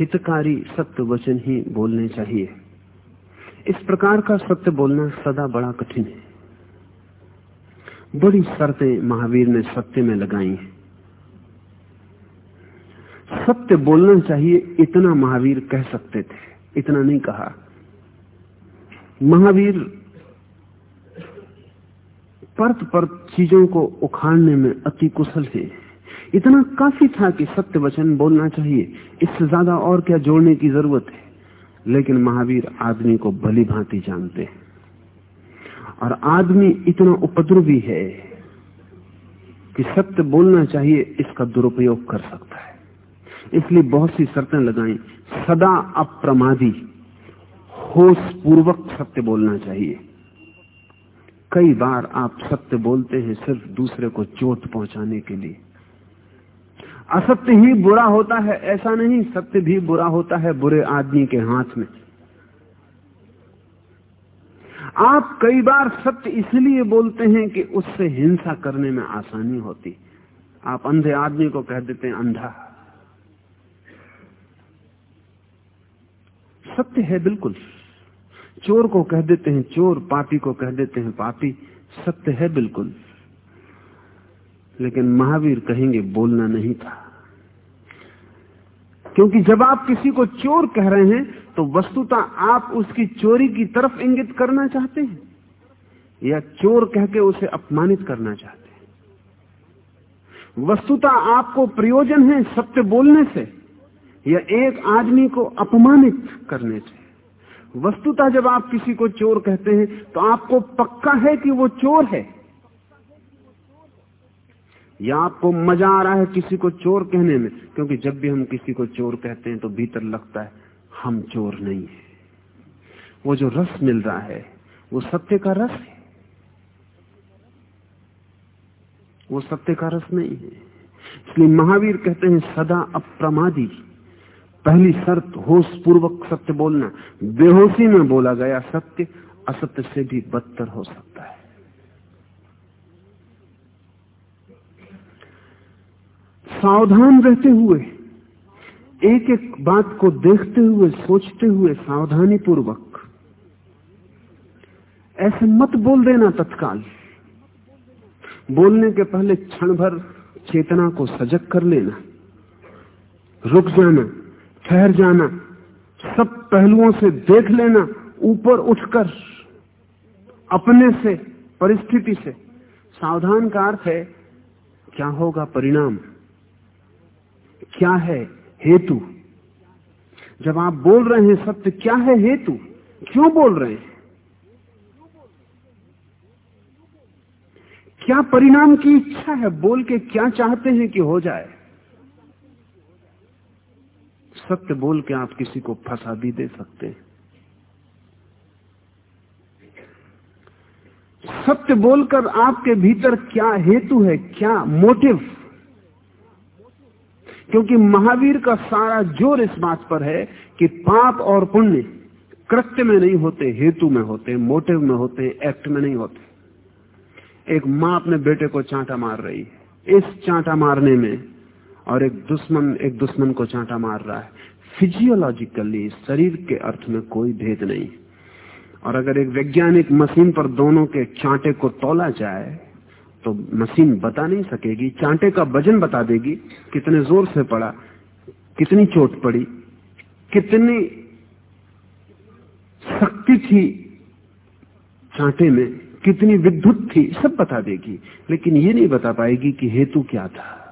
हितकारी सत्य वचन ही बोलने चाहिए। इस प्रकार का सत्य बोलना सदा बड़ा कठिन है। बड़ी शर्तें महावीर ने सत्य में लगाई हैं। सत्य बोलना चाहिए इतना महावीर कह सकते थे, इतना नहीं कहा। महावीर परत परत चीज़ों को उखाड़ने में अति कुशल थे इतना काफ़ी था कि सत्य वचन बोलना चाहिए। इससे ज़्यादा और क्या जोड़ने की ज़रूरत है? लेकिन महावीर आदमी को भली भांति जानते हैं। और आदमी इतना उपद्रवी है कि सत्य बोलना चाहिए, इसका दुरुपयोग कर सकता है। इसलिए बहुत सी शर्तें लगाई। सदा अप्रमादी होश पूर्वक सत्य बोलना चाहिए। कई बार आप सत्य बोलते हैं सिर्फ़ दूसरे को चोट पहुँचाने के लिए। असत्य ही बुरा होता है, ऐसा नहीं, सत्य भी बुरा होता है बुरे आदमी के हाथ में। आप कई बार सत्य इसलिए बोलते हैं कि उससे हिंसा करने में आसानी होती। आप अंधे आदमी को कह देते हैं, अंधा। सत्य है बिल्कुल। चोर को कह देते हैं चोर, पापी को कह देते हैं पापी। सत्य है बिल्कुल। लेकिन महावीर कहेंगे, बोलना नहीं था। क्योंकि जब आप किसी को चोर कह रहे हैं तो वस्तुता आप उसकी चोरी की तरफ़ इंगित करना चाहते हैं, या चोर कह के उसे अपमानित करना चाहते हैं। वस्तुता आपको प्रयोजन है सत्य बोलने से, या एक आदमी को अपमानित करने से। वस्तुतः जब आप किसी को चोर कहते हैं तो आपको पक्का है कि वो चोर है? या आपको मज़ा आ रहा है किसी को चोर कहने में? क्योंकि जब भी हम किसी को चोर कहते हैं तो भीतर लगता है, हम चोर नहीं है। वो जो रस मिल रहा है, वो सत्य का रस है। वो सत्य का रस नहीं है। इसलिए महावीर कहते हैं, सदा अप्रमादी। पहली शर्त होश पूर्वक सत्य बोलना। बेहोशी में बोला गया सत्य असत्य से भी बदतर हो सकता है। सावधान रहते हुए एक एक बात को देखते हुए, सोचते हुए सावधानी पूर्वक ऐसे मत बोल देना तत्काल। बोलने के पहले क्षण भर चेतना को सजग कर लेना। रुक जाना। ठहर जाना, सब पहलुओं से देख लेना, ऊपर उठकर, अपने से, परिस्थिति से। सावधान का अर्थ है, क्या होगा परिणाम? क्या है हेतु? जब आप बोल रहे हैं सत्य, क्या है हेतु? क्यों बोल रहे हैं? क्या परिणाम की इच्छा है? बोल के क्या चाहते हैं कि हो जाए? सत्य बोल के आप किसी को फंसा भी दे सकते हैं। सत्य बोलकर आपके भीतर क्या हेतु है, क्या मोटिव? क्योंकि महावीर का सारा ज़ोर इस बात पर है कि पाप और पुण्य कृत्य में नहीं होते, हेतु में होते, मोटिव में होते एक्ट में नहीं होते। एक माँ अपने बेटे को चांटा मार रही है। इस चांटा मारने में और एक दुश्मन एक दुश्मन को चांटा मार रहा है। फिजियोलॉजिकली शरीर के अर्थ में कोई भेद नहीं। और अगर एक वैज्ञानिक मशीन पर दोनों के चांटे को तोला जाए तो मशीन बता नहीं सकेगी, चांटे का वज़न बता देगी, कितने ज़ोर से पड़ा, कितनी चोट पड़ी, कितनी शक्ति थी चांटे में, कितनी विद्युत थी, सब बता देगी। लेकिन ये नहीं बता पाएगी कि हेतु क्या था।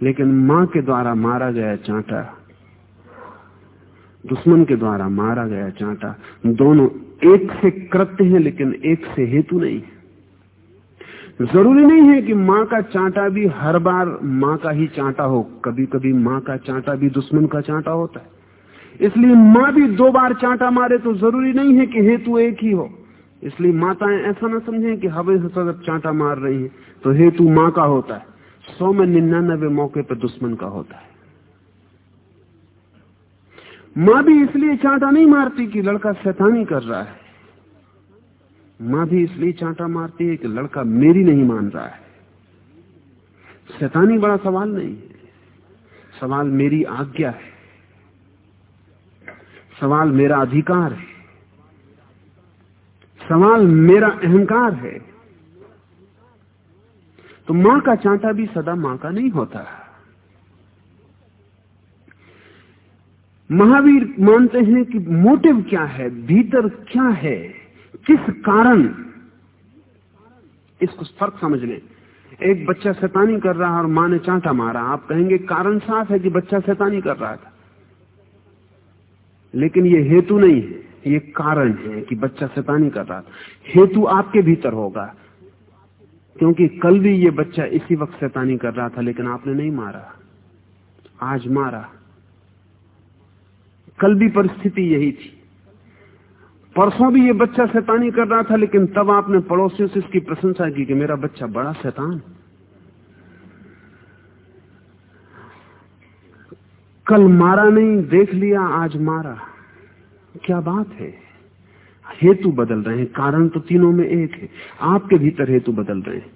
लेकिन माँ के द्वारा मारा गया चांटा, दुश्मन के द्वारा मारा गया चांटा, दोनों एक से कृत्य हैं, लेकिन एक से हेतु नहीं ज़रूरी नहीं है कि माँ का चांटा भी हर बार माँ का ही चांटा हो। कभी कभी माँ का चांटा भी दुश्मन का चांटा होता है। इसलिए माँ भी दो बार चांटा मारे तो ज़रूरी नहीं है कि हेतु एक ही हो। इसलिए माताएँ ऐसा ना समझें कि हवे से सदब चांटा मार रही हैं तो हेतु माँ का होता है। सौ में निन्यानबे मौके पर दुश्मन का होता है। माँ भी इसलिए चांटा नहीं मारती कि लड़का शैतानी कर रहा है। माँ भी इसलिए चांटा मारती है कि लड़का मेरी नहीं मान रहा है। शैतानी बड़ा सवाल नहीं है। सवाल मेरी आज्ञा है। सवाल मेरा अधिकार है। सवाल मेरा अहंकार है। तो माँ का चांटा भी सदा माँ का नहीं होता। महावीर मानते हैं कि मोटिव क्या है, भीतर क्या है, किस कारण? इसको फ़र्क समझ लें। एक बच्चा शैतानी कर रहा है और माँ ने चांटा मारा। आप कहेंगे, कारण साफ़ है कि बच्चा शैतानी कर रहा था। लेकिन ये हेतु नहीं है, ये कारण है कि बच्चा शैतानी कर रहा था। हेतु आपके भीतर होगा। क्योंकि कल भी ये बच्चा इसी वक्त शैतानी कर रहा था, लेकिन आपने नहीं मारा। आज मारा। कल भी परिस्थिति यही थी। परसों भी ये बच्चा शैतानी कर रहा था, लेकिन तब आपने पड़ोसियों से इसकी प्रशंसा की कि मेरा बच्चा बड़ा शैतान। कल मारा नहीं, देख लिया, आज मारा। क्या बात है? हेतु बदल रहे हैं। कारण तो तीनों में एक है। आपके भीतर हेतु बदल रहे हैं।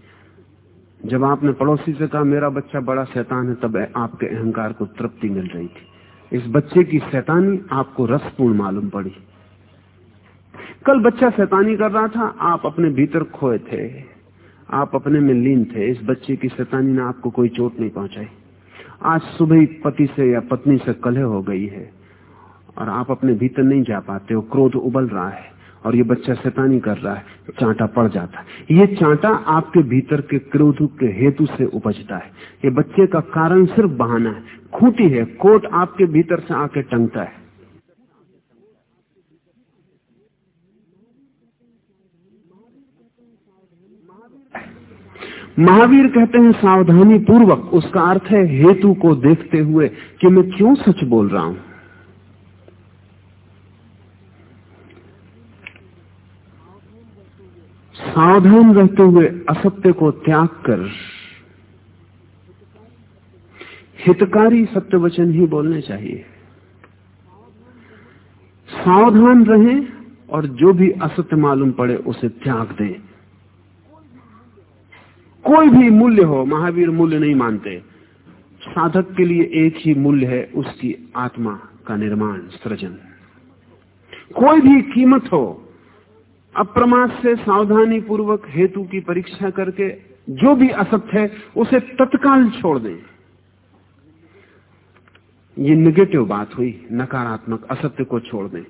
जब आपने पड़ोसी से कहा, मेरा बच्चा बड़ा शैतान है, तब आपके अहंकार को तृप्ति मिल रही थी। इस बच्चे की शैतानी आपको रसपूर्ण मालूम पड़ी। कल बच्चा शैतानी कर रहा था, आप अपने भीतर खोए थे। आप अपने में लीन थे। इस बच्चे की शैतानी ने आपको कोई चोट नहीं पहुंचाई। आज सुबह पति से या पत्नी से कलह हो गई है और आप अपने भीतर नहीं जा पाते हो। क्रोध उबल रहा है। और ये बच्चा शैतानी कर रहा है चांटा पड़ जाता है। ये चांटा आपके भीतर के क्रोध के हेतु से उपजता है। ये बच्चे का कारण सिर्फ़ बहाना है। खूटी है, कोट आपके भीतर से आके टंगता है। महावीर कहते हैं सावधानी पूर्वक उसका अर्थ है, हेतु को देखते हुए कि मैं क्यों सच बोल रहा हूँ? सावधान रहते हुए असत्य को त्याग कर। हितकारी सत्य वचन ही बोलने चाहिए। सावधान रहें और जो भी असत्य मालूम पड़े उसे त्याग दें। कोई भी मूल्य हो, महावीर मूल्य नहीं मानते। साधक के लिए एक ही मूल्य है, उसकी आत्मा का निर्माण, सृजन। कोई भी कीमत हो अप्रमाद से सावधानी पूर्वक हेतु की परीक्षा करके जो भी असत्य है, उसे तत्काल छोड़ दें। ये निगेटिव बात हुई, नकारात्मक असत्य को छोड़ दें।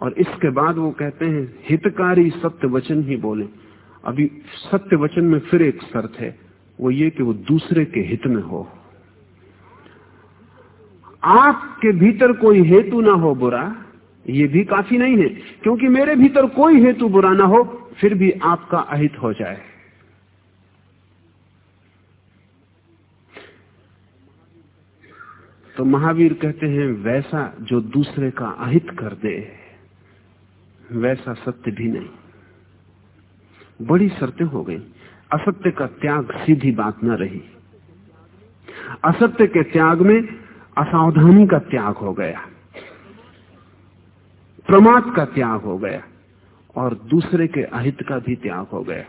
और इसके बाद वो कहते हैं, हितकारी सत्य वचन ही बोले। अभी सत्य वचन में फिर एक शर्त है, वो ये कि वो दूसरे के हित में हो। आपके भीतर कोई हेतु ना हो बुरा ये भी काफ़ी नहीं है। क्योंकि मेरे भीतर कोई हेतु बुरा ना हो, फिर भी आपका अहित हो जाए। तो महावीर कहते हैं, वैसा जो दूसरे का अहित कर दे, वैसा सत्य भी नहीं। बड़ी शर्तें हो गई। असत्य का त्याग सीधी बात न रही। असत्य के त्याग में असावधानी का त्याग हो गया। प्रमाद का त्याग हो गया और दूसरे के अहित का भी त्याग हो गया।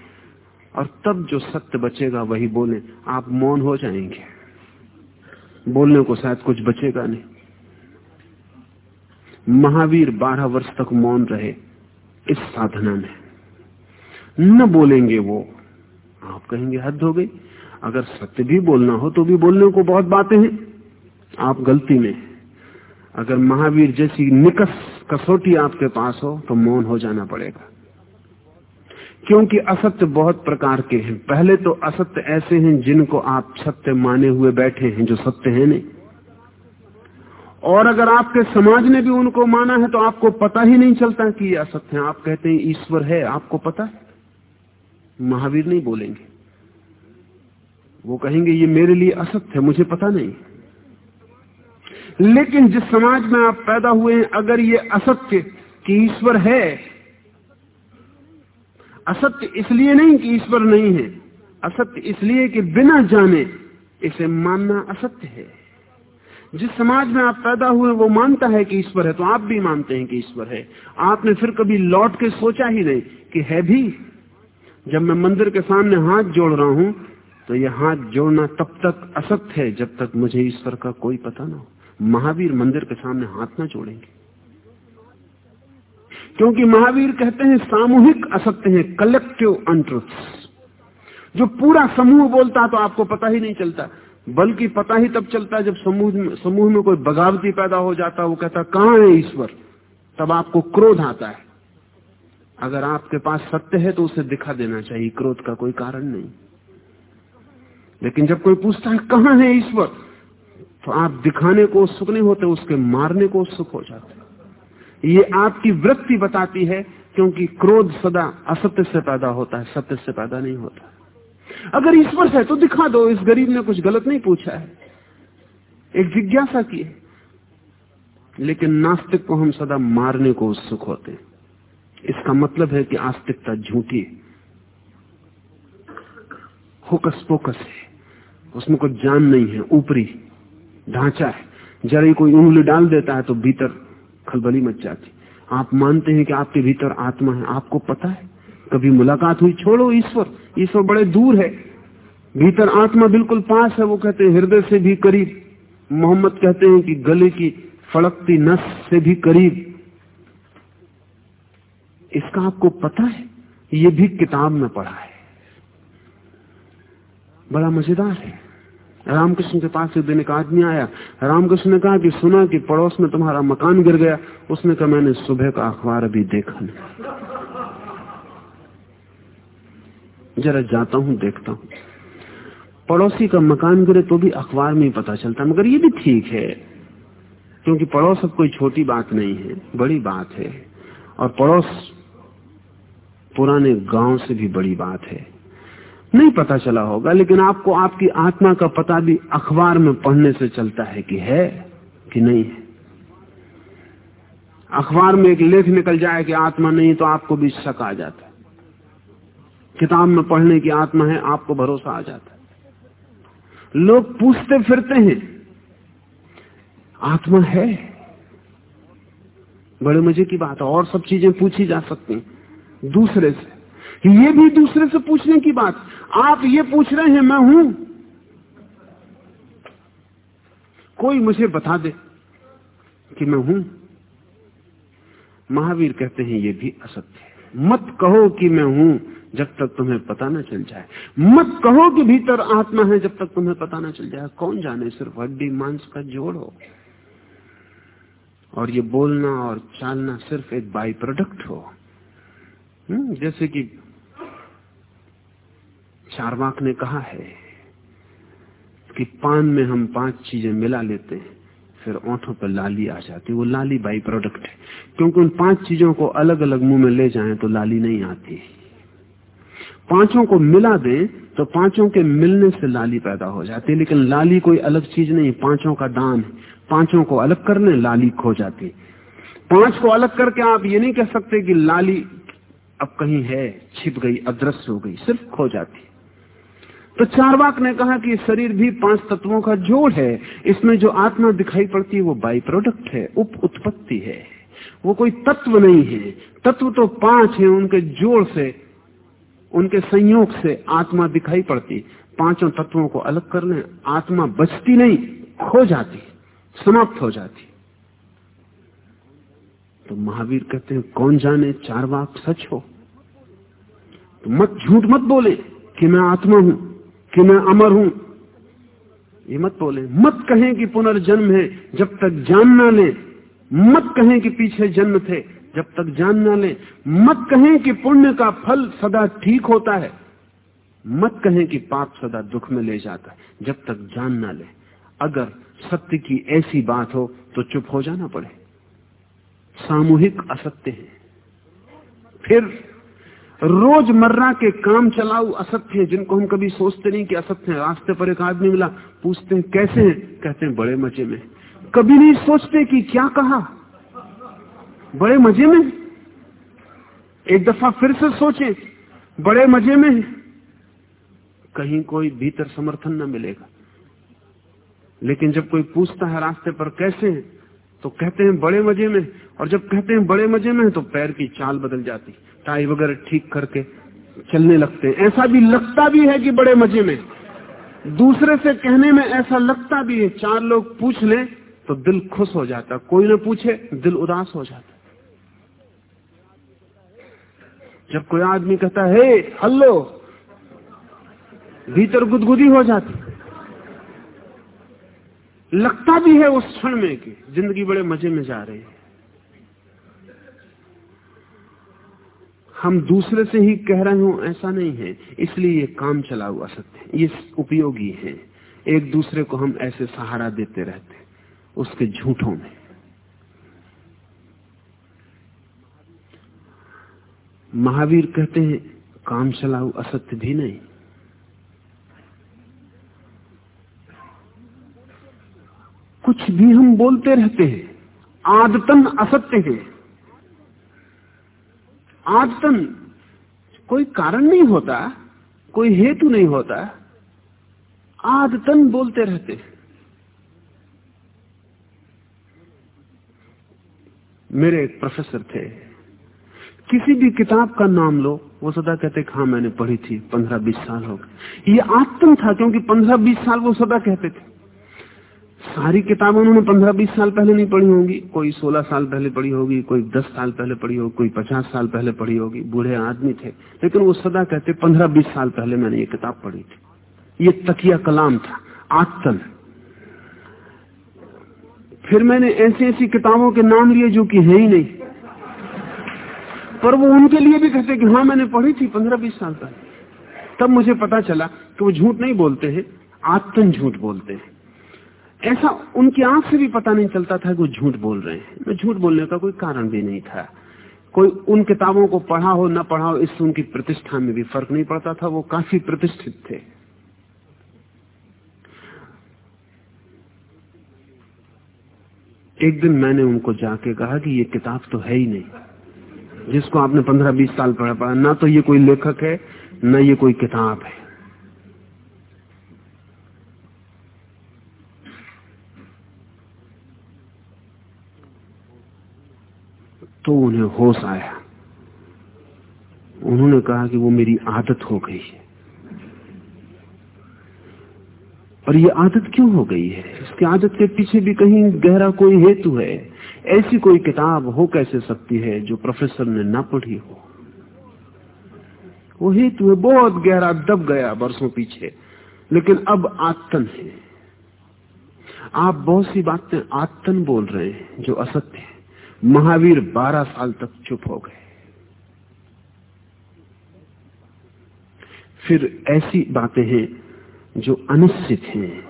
और तब जो सत्य बचेगा वही बोले, आप मौन हो जाएँगे। बोलने को शायद कुछ बचेगा नहीं। महावीर बारह वर्ष तक मौन रहे इस साधना में। न बोलेंगे वो, आप कहेंगे हद हो गई। अगर सत्य भी बोलना हो तो भी बोलने को बहुत बातें हैं। आप गलती में, अगर महावीर जैसी निकस कसौटी आपके पास हो तो मौन हो जाना पड़ेगा। क्योंकि असत्य बहुत प्रकार के हैं। पहले तो असत्य ऐसे हैं जिनको आप सत्य माने हुए बैठे हैं, जो सत्य है नहीं। और अगर आपके समाज ने भी उनको माना है तो आपको पता ही नहीं चलता कि ये असत्य है। आप कहते हैं ईश्वर है, आपको पता है? महावीर नहीं बोलेंगे। वो कहेंगे, ये मेरे लिए असत्य है, मुझे पता नहीं। लेकिन जिस समाज में आप पैदा हुए हैं, अगर ये असत्य कि ईश्वर है, असत्य इसलिए नहीं कि ईश्वर नहीं है, असत्य इसलिए कि बिना जाने इसे मानना असत्य है। जिस समाज में आप पैदा हुए वो मानता है कि ईश्वर है तो आप भी मानते हैं कि ईश्वर है। आपने फिर कभी लौट के सोचा ही नहीं कि है भी? जब मैं मंदिर के सामने हाथ जोड़ रहा हूँ तो यह हाथ जोड़ना तब तक असत्य है, जब तक मुझे ईश्वर का कोई पता ना हो। महावीर मंदिर के सामने हाथ ना जोड़ेंगे। क्योंकि महावीर कहते हैं सामूहिक असत्य है कलेक्टिव अनट्रुथ्स जो पूरा समूह बोलता तो आपको पता ही नहीं चलता, बल्कि पता ही तब चलता है जब समूह समूह में कोई बगावती पैदा हो जाता, वो कहता, कहाँ है ईश्वर? तब आपको क्रोध आता है। अगर आपके पास सत्य है तो उसे दिखा देना चाहिए, क्रोध का कोई कारण नहीं। लेकिन जब कोई पूछता है, कहाँ है ईश्वर? तो आप दिखाने को उत्सुक नहीं होते, उसके मारने को उत्सुक हो जाते ये आपकी वृत्ति बताती है, क्योंकि क्रोध सदा असत्य से पैदा होता है, सत्य से पैदा नहीं होता। अगर ईश्वर है तो दिखा दो, इस गरीब ने कुछ गलत नहीं पूछा है। एक जिज्ञासा की है। लेकिन नास्तिक को हम सदा मारने को उत्सुक होते इसका मतलब है कि आस्तिकता झूठी होकस पोकस है। उसमें कोई जान नहीं है, ऊपरी ढांचा है। जरा ही कोई उंगली डाल देता है तो भीतर खलबली मच जाती। आप मानते हैं कि आपके भीतर आत्मा है। आपको पता है, कभी मुलाकात हुई, छोड़ो ईश्वर ईश्वर बड़े दूर है। भीतर आत्मा बिल्कुल पास है, वो कहते हैं, हृदय से भी करीब। मोहम्मद कहते हैं कि गले की फड़कती नस से भी करीब। इसका आपको पता है, ये भी किताब में पढ़ा है। बड़ा मज़ेदार है। रामकृष्ण के पास एक दिन एक आदमी आया। रामकृष्ण ने कहा कि सुना कि पड़ोस में तुम्हारा मकान गिर गया। उसने कहा, मैंने सुबह का अखबार अभी देखा नहीं। जरा जाता हूँ, देखता हूँ। पड़ोसी का मकान गिरे तो भी अखबार में पता चलता, मगर ये भी ठीक है, क्योंकि पड़ोस अब कोई छोटी बात नहीं है, बड़ी बात है। और पड़ोस पुराने गाँव से भी बड़ी बात है। नहीं पता चला होगा, लेकिन आपको आपकी आत्मा का पता भी अखबार में पढ़ने से चलता है कि है कि नहीं है। अखबार में एक लेख निकल जाए कि आत्मा नहीं तो आपको भी शक आ जाता है। किताब में पढ़ने की आत्मा है, आपको भरोसा आ जाता है। लोग पूछते फिरते हैं, आत्मा है? बड़े मज़े की बात है, और सब चीज़ें पूछी जा सकती दूसरे से ये भी दूसरे से पूछने की बात। आप ये पूछ रहे हैं मैं हूँ। कोई मुझे बता दे कि मैं हूँ। महावीर कहते हैं ये भी असत्य है। मत कहो कि मैं हूँ जब तक तुम्हें पता न चल जाए। मत कहो कि भीतर आत्मा है जब तक तुम्हें पता न चल जाए। कौन जाने सिर्फ़ हड्डी मांस का जोड़ हो। और ये बोलना और चालना सिर्फ़ एक बाई प्रोडक्ट हो। हम्म, जैसे कि चारवाक ने कहा है कि पान में हम पाँच चीज़ें मिला लेते हैं फिर ओंठों पर लाली आ जाती। वो लाली बाई प्रोडक्ट है। क्योंकि उन पाँच चीज़ों को अलग अलग मुँह में ले जाएँ तो लाली नहीं आती। पाँचों को मिला दें तो पाँचों के मिलने से लाली पैदा हो जाती है। लेकिन लाली कोई अलग चीज़ नहीं, पाँचों का दान है। पाँचों को अलग करने लाली खो जाती। पाँच को अलग करके आप ये नहीं कह सकते कि लाली अब कहीं है, छिप गई, अदृश्य हो गई, सिर्फ़ खो जाती। तो चारवाक ने कहा कि शरीर भी पाँच तत्वों का जोड़ है। इसमें जो आत्मा दिखाई पड़ती है, वो बाई प्रोडक्ट है उप उत्पत्ति है। वो कोई तत्व नहीं है। तत्व तो पाँच है, उनके जोड़ से, उनके संयोग से आत्मा दिखाई पड़ती। पाँचों तत्वों को अलग करने, आत्मा बचती नहीं, खो जाती, समाप्त हो जाती। तो महावीर कहते हैं, कौन जाने चार सच हो? तो मत, झूठ मत बोले कि मैं आत्मा हूँ। कि मैं अमर हूँ। ये मत बोले, मत कहें कि पुनर्जन्म है, जब तक जान ना ले। मत कहें कि पीछे जन्म थे, जब तक जान ना ले। मत कहें कि पुण्य का फल सदा ठीक होता है। मत कहें कि पाप सदा दुख में ले जाता है, जब तक जान ना ले। अगर सत्य की ऐसी बात हो तो चुप हो जाना पड़े। सामूहिक असत्य है। फिर रोज़मर्रा के काम चलाऊ असत्य है, जिनको हम कभी सोचते नहीं कि असत्य है। रास्ते पर एक आदमी मिला, पूछते हैं, कैसे हैं? कहते हैं, बड़े मज़े में। कभी नहीं सोचते कि क्या कहा। बड़े मज़े में? एक दफ़ा फिर से सोचे, बड़े मज़े में? कहीं कोई भीतर समर्थन न मिलेगा। लेकिन जब कोई पूछता है, रास्ते पर कैसे हैं? तो कहते हैं, बड़े मज़े में। और जब कहते हैं, बड़े मज़े में तो पैर की चाल बदल जाती। टाई वगैरह ठीक करके चलने लगते हैं। ऐसा भी लगता भी है कि बड़े मज़े में। दूसरे से कहने में ऐसा लगता भी है, चार लोग पूछ ले तो दिल खुश हो जाता। कोई ना पूछे, दिल उदास हो जाता। जब कोई आदमी कहता है हल्लो! भीतर गुदगुदी हो जाती। लगता भी है उस क्षण में कि ज़िंदगी बड़े मज़े में जा रही है। हम दूसरे से ही कह रहे हो, ऐसा नहीं है। इसलिए ये काम चला हुआ सत्य ये उपयोगी है। एक दूसरे को हम ऐसे सहारा देते रहते उसके झूठों में। महावीर कहते हैं, काम चलाऊ असत्य भी नहीं। कुछ भी हम बोलते रहते हैं, आदतन असत्य है। आदतन कोई कारण नहीं होता, कोई हेतु नहीं होता आदतन बोलते रहते मेरे एक प्रोफेसर थे। किसी भी किताब का नाम लो, वो सदा कहते हाँ मैंने पढ़ी थी पंद्रह बीस साल हो गए। ये आत्म था क्योंकि पंद्रह बीस साल वो सदा कहते थे। सारी किताबें उन्होंने पंद्रह बीस साल पहले नहीं पढ़ी होंगी। कोई सोलह साल पहले पढ़ी होगी, कोई दस साल पहले पढ़ी होगी, कोई पचास साल पहले पढ़ी होगी। बूढ़े आदमी थे। लेकिन वो सदा कहते, पंद्रह बीस साल पहले मैंने ये किताब पढ़ी थी। ये तकिया कलाम था आतन फिर मैंने ऐसी ऐसी किताबों के नाम लिए जो कि है ही नहीं। पर वो उनके लिए भी कहते कि हाँ मैंने पढ़ी थी पंद्रह बीस साल पहले। तब मुझे पता चला कि वो झूठ नहीं बोलते हैं आतन झूठ बोलते हैं। ऐसा उनकी आँख से भी पता नहीं चलता था कि वो झूठ बोल रहे हैं। झूठ बोलने का कोई कारण भी नहीं था। कोई उन किताबों को पढ़ा हो, न पढ़ा हो, इससे उनकी प्रतिष्ठा में भी फ़र्क नहीं पड़ता था। वो काफ़ी प्रतिष्ठित थे। एक दिन मैंने उनको जाके कहा कि ये किताब तो है ही नहीं। जिसको आपने पंद्रह बीस साल पढ़ा पढ़ा, ना तो ये कोई लेखक है, न ये कोई किताब है। तो उन्हें होश आया। उन्होंने कहा कि वो मेरी आदत हो गई है। और ये आदत क्यों हो गई है? इसकी आदत के पीछे भी कहीं गहरा कोई हेतु है? ऐसी कोई किताब हो कैसे सकती है जो प्रोफेसर ने ना पढ़ी हो? वो हेतु है, बहुत गहरा दब गया वर्षों पीछे, लेकिन अब आतन है। आप बहुत सी बातें आतन बोल रहे हैं जो असत्य है। महावीर बारह साल तक चुप हो गए। फिर ऐसी बातें हैं जो अनिश्चित हैं।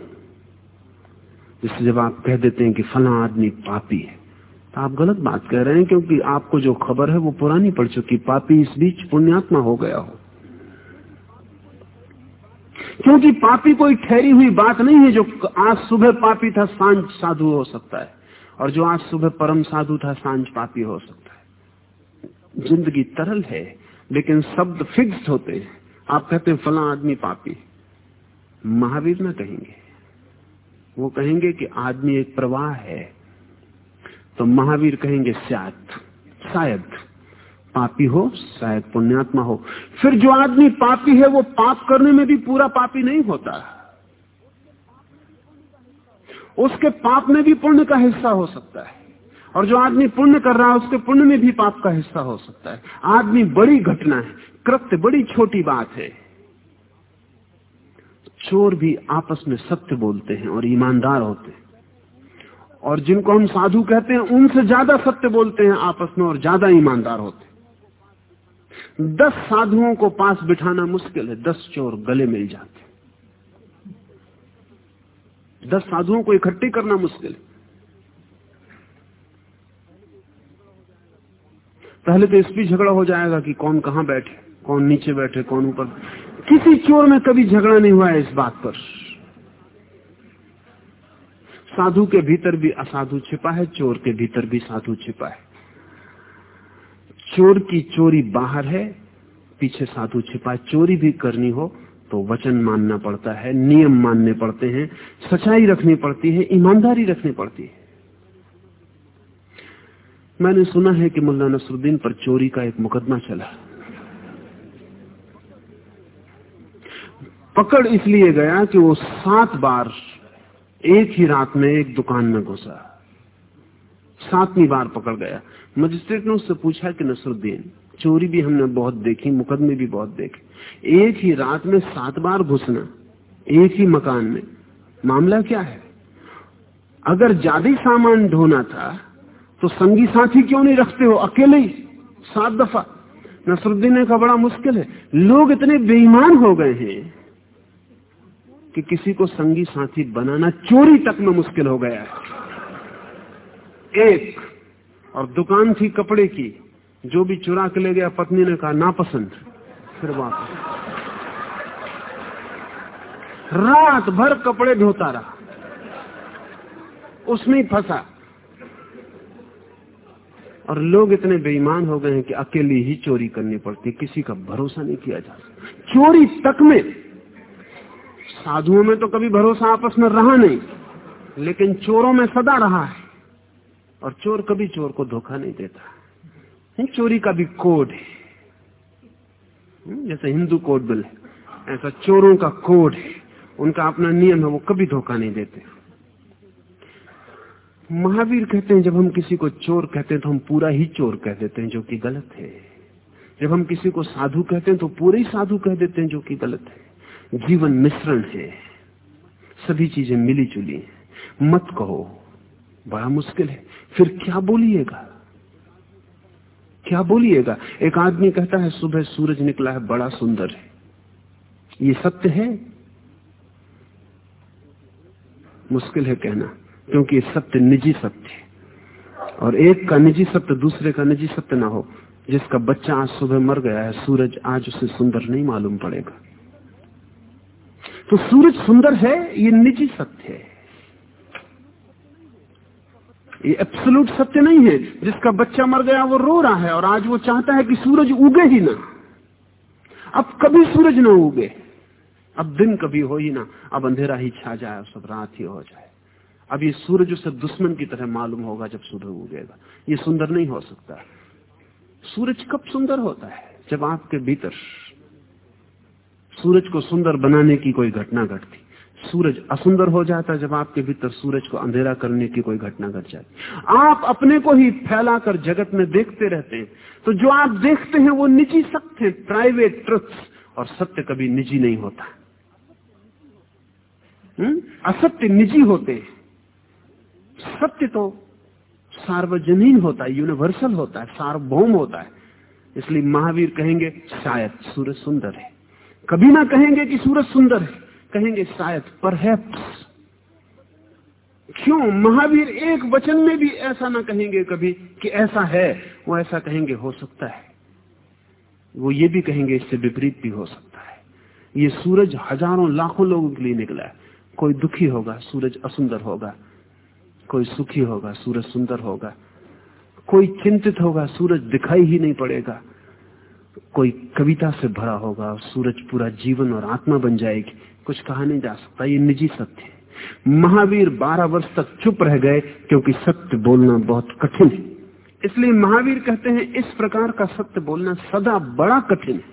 जैसे जब आप कह देते हैं कि फला आदमी पापी है तो आप गलत बात कह रहे हैं क्योंकि आपको जो खबर है वो पुरानी पड़ चुकी। पापी इस बीच पुण्यात्मा हो गया हो। क्योंकि पापी कोई ठहरी हुई बात नहीं है जो आज सुबह पापी था, साँझ साधु हो सकता है। और जो आज सुबह परम साधु था, साँझ पापी हो सकता है। ज़िंदगी तरल है, लेकिन शब्द फिक्स होते हैं। आप कहते हैं, फला आदमी पापी महावीर ना कहेंगे। वो कहेंगे कि आदमी एक प्रवाह है। तो महावीर कहेंगे, शायद शायद पापी हो, शायद पुण्यात्मा हो। फिर जो आदमी पापी है, वो पाप करने में भी पूरा पापी नहीं होता। उसके पाप में भी पुण्य का हिस्सा हो सकता है। और जो आदमी पुण्य कर रहा है, उसके पुण्य में भी पाप का हिस्सा हो सकता है। आदमी बड़ी घटना है, कृत्य बड़ी छोटी बात है। चोर भी आपस में सत्य बोलते हैं और ईमानदार होते हैं। और जिनको हम साधु कहते हैं, उनसे ज़्यादा सत्य बोलते हैं आपस में और ज़्यादा ईमानदार होते हैं। दस साधुओं को पास बिठाना मुश्किल है, दस चोर गले मिल जाते दस साधुओं को इकट्ठे करना मुश्किल। पहले तो इस भी झगड़ा हो जाएगा कि कौन कहाँ बैठे, कौन नीचे बैठे, कौन ऊपर। किसी चोर में कभी झगड़ा नहीं हुआ है इस बात पर। साधु के भीतर भी असाधु छिपा है, चोर के भीतर भी साधु छिपा है। चोर की चोरी बाहर है, पीछे साधु छिपा है, चोरी भी करनी हो तो वचन मानना पड़ता है, नियम मानने पड़ते हैं, सच्चाई रखनी पड़ती है, ईमानदारी रखनी पड़ती है। मैंने सुना है कि मुल्ला नसरुद्दीन पर चोरी का एक मुकदमा चला। पकड़ इसलिए गया कि वो सात बार एक ही रात में एक दुकान में घुसा। सातवीं बार पकड़ गया। मजिस्ट्रेट ने उससे पूछा कि नसरुद्दीन चोरी भी हमने बहुत देखी, मुकदमे भी बहुत देखे। एक ही रात में सात बार घुसना, एक ही मकान में, मामला क्या है? अगर ज़्यादा सामान ढोना था तो संगी साथी क्यों नहीं रखते हो? अकेले ही, सात दफ़ा। नसरुद्दीन का बड़ा मुश्किल है। लोग इतने बेईमान हो गए हैं कि किसी को संगी साथी बनाना चोरी तक में मुश्किल हो गया है। एक, और दुकान थी कपड़े की जो भी चुरा के ले गया, पत्नी ने कहा, नापसंद। फिर वापस। रात भर कपड़े धोता रहा। उसमें ही फंसा। और लोग इतने बेईमान हो गए हैं कि अकेली ही चोरी करनी पड़ती। किसी का भरोसा नहीं किया जा सकता। चोरी तक में, साधुओं में तो कभी भरोसा आपस में रहा नहीं, लेकिन चोरों में सदा रहा है। और चोर कभी चोर को धोखा नहीं देता। चोरी का भी कोड है। जैसे हिंदू कोड बिल, ऐसा चोरों का कोड है। उनका अपना नियम है, वो कभी धोखा नहीं देते। महावीर कहते हैं, जब हम किसी को चोर कहते हैं तो हम पूरा ही चोर कह देते हैं, जो कि गलत है। जब हम किसी को साधु कहते हैं तो पूरे ही साधु कह देते हैं, जो कि गलत है। जीवन मिश्रण है। सभी चीज़ें मिली जुली मत कहो, बड़ा मुश्किल है। फिर क्या बोलिएगा? क्या बोलिएगा? एक आदमी कहता है, सुबह सूरज निकला है, बड़ा सुंदर है। ये सत्य है? मुश्किल है कहना, क्योंकि सत्य निजी सत्य है। और एक का निजी सत्य दूसरे का निजी सत्य ना हो। जिसका बच्चा आज सुबह मर गया है, सूरज आज उसे सुंदर नहीं मालूम पड़ेगा। तो सूरज सुंदर है, ये निजी सत्य है। ये एब्सोल्यूट सत्य नहीं है। जिसका बच्चा मर गया, वो रो रहा है और आज वो चाहता है कि सूरज उगे ही ना। अब कभी सूरज ना उगे, अब दिन कभी हो ही ना। अब अंधेरा ही छा जाए सब रात ही हो जाए। अब ये सूरज उसे दुश्मन की तरह मालूम होगा जब सूरज उगेगा। ये सुंदर नहीं हो सकता। सूरज कब सुंदर होता है? जब आपके भीतर सूरज को सुंदर बनाने की कोई घटना घटती। सूरज असुंदर हो जाता जब आपके भीतर सूरज को अंधेरा करने की कोई घटना घट जाती आप अपने को ही फैलाकर जगत में देखते रहते हैं। तो जो आप देखते हैं वो निजी सत्य है प्राइवेट ट्रुथ और सत्य कभी निजी नहीं होता। हुँ? असत्य निजी होते सत्य तो सार्वजनीन होता है यूनिवर्सल होता है, सार्वभौम होता है। इसलिए महावीर कहेंगे, शायद सूरज सुंदर है। कभी ना कहेंगे कि सूरज सुंदर है। कहेंगे शायद पर क्यों? महावीर एक वचन में भी ऐसा ना कहेंगे कभी कि ऐसा है, वो ऐसा कहेंगे, हो सकता है। वो ये भी कहेंगे, इससे विपरीत भी हो सकता है। ये सूरज हज़ारों, लाखों लोगों के लिए निकला है। कोई दुखी होगा, सूरज असुंदर होगा। कोई सुखी होगा, सूरज सुंदर होगा। कोई चिंतित होगा, सूरज दिखाई ही नहीं पड़ेगा। कोई कविता से भरा होगा, सूरज पूरा जीवन और आत्मा बन जाएगी। कुछ कहा नहीं जा सकता, ये निजी सत्य है। महावीर बारह वर्ष तक चुप रह गए, क्योंकि सत्य बोलना बहुत कठिन है। इसलिए महावीर कहते हैं, इस प्रकार का सत्य बोलना सदा बड़ा कठिन है।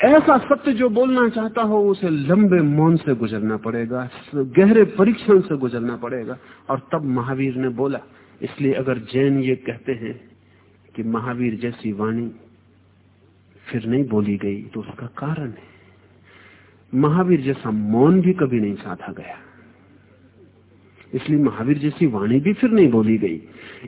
ऐसा सत्य जो बोलना चाहता हो, उसे लंबे मौन से गुजरना पड़ेगा, गहरे परीक्षण से गुजरना पड़ेगा। और तब महावीर ने बोला, इसलिए अगर जैन ये कहते हैं कि महावीर जैसी वाणी फिर नहीं बोली गई तो उसका कारण है। महावीर जैसा मौन भी कभी नहीं साधा गया। इसलिए महावीर जैसी वाणी भी फिर नहीं बोली गई।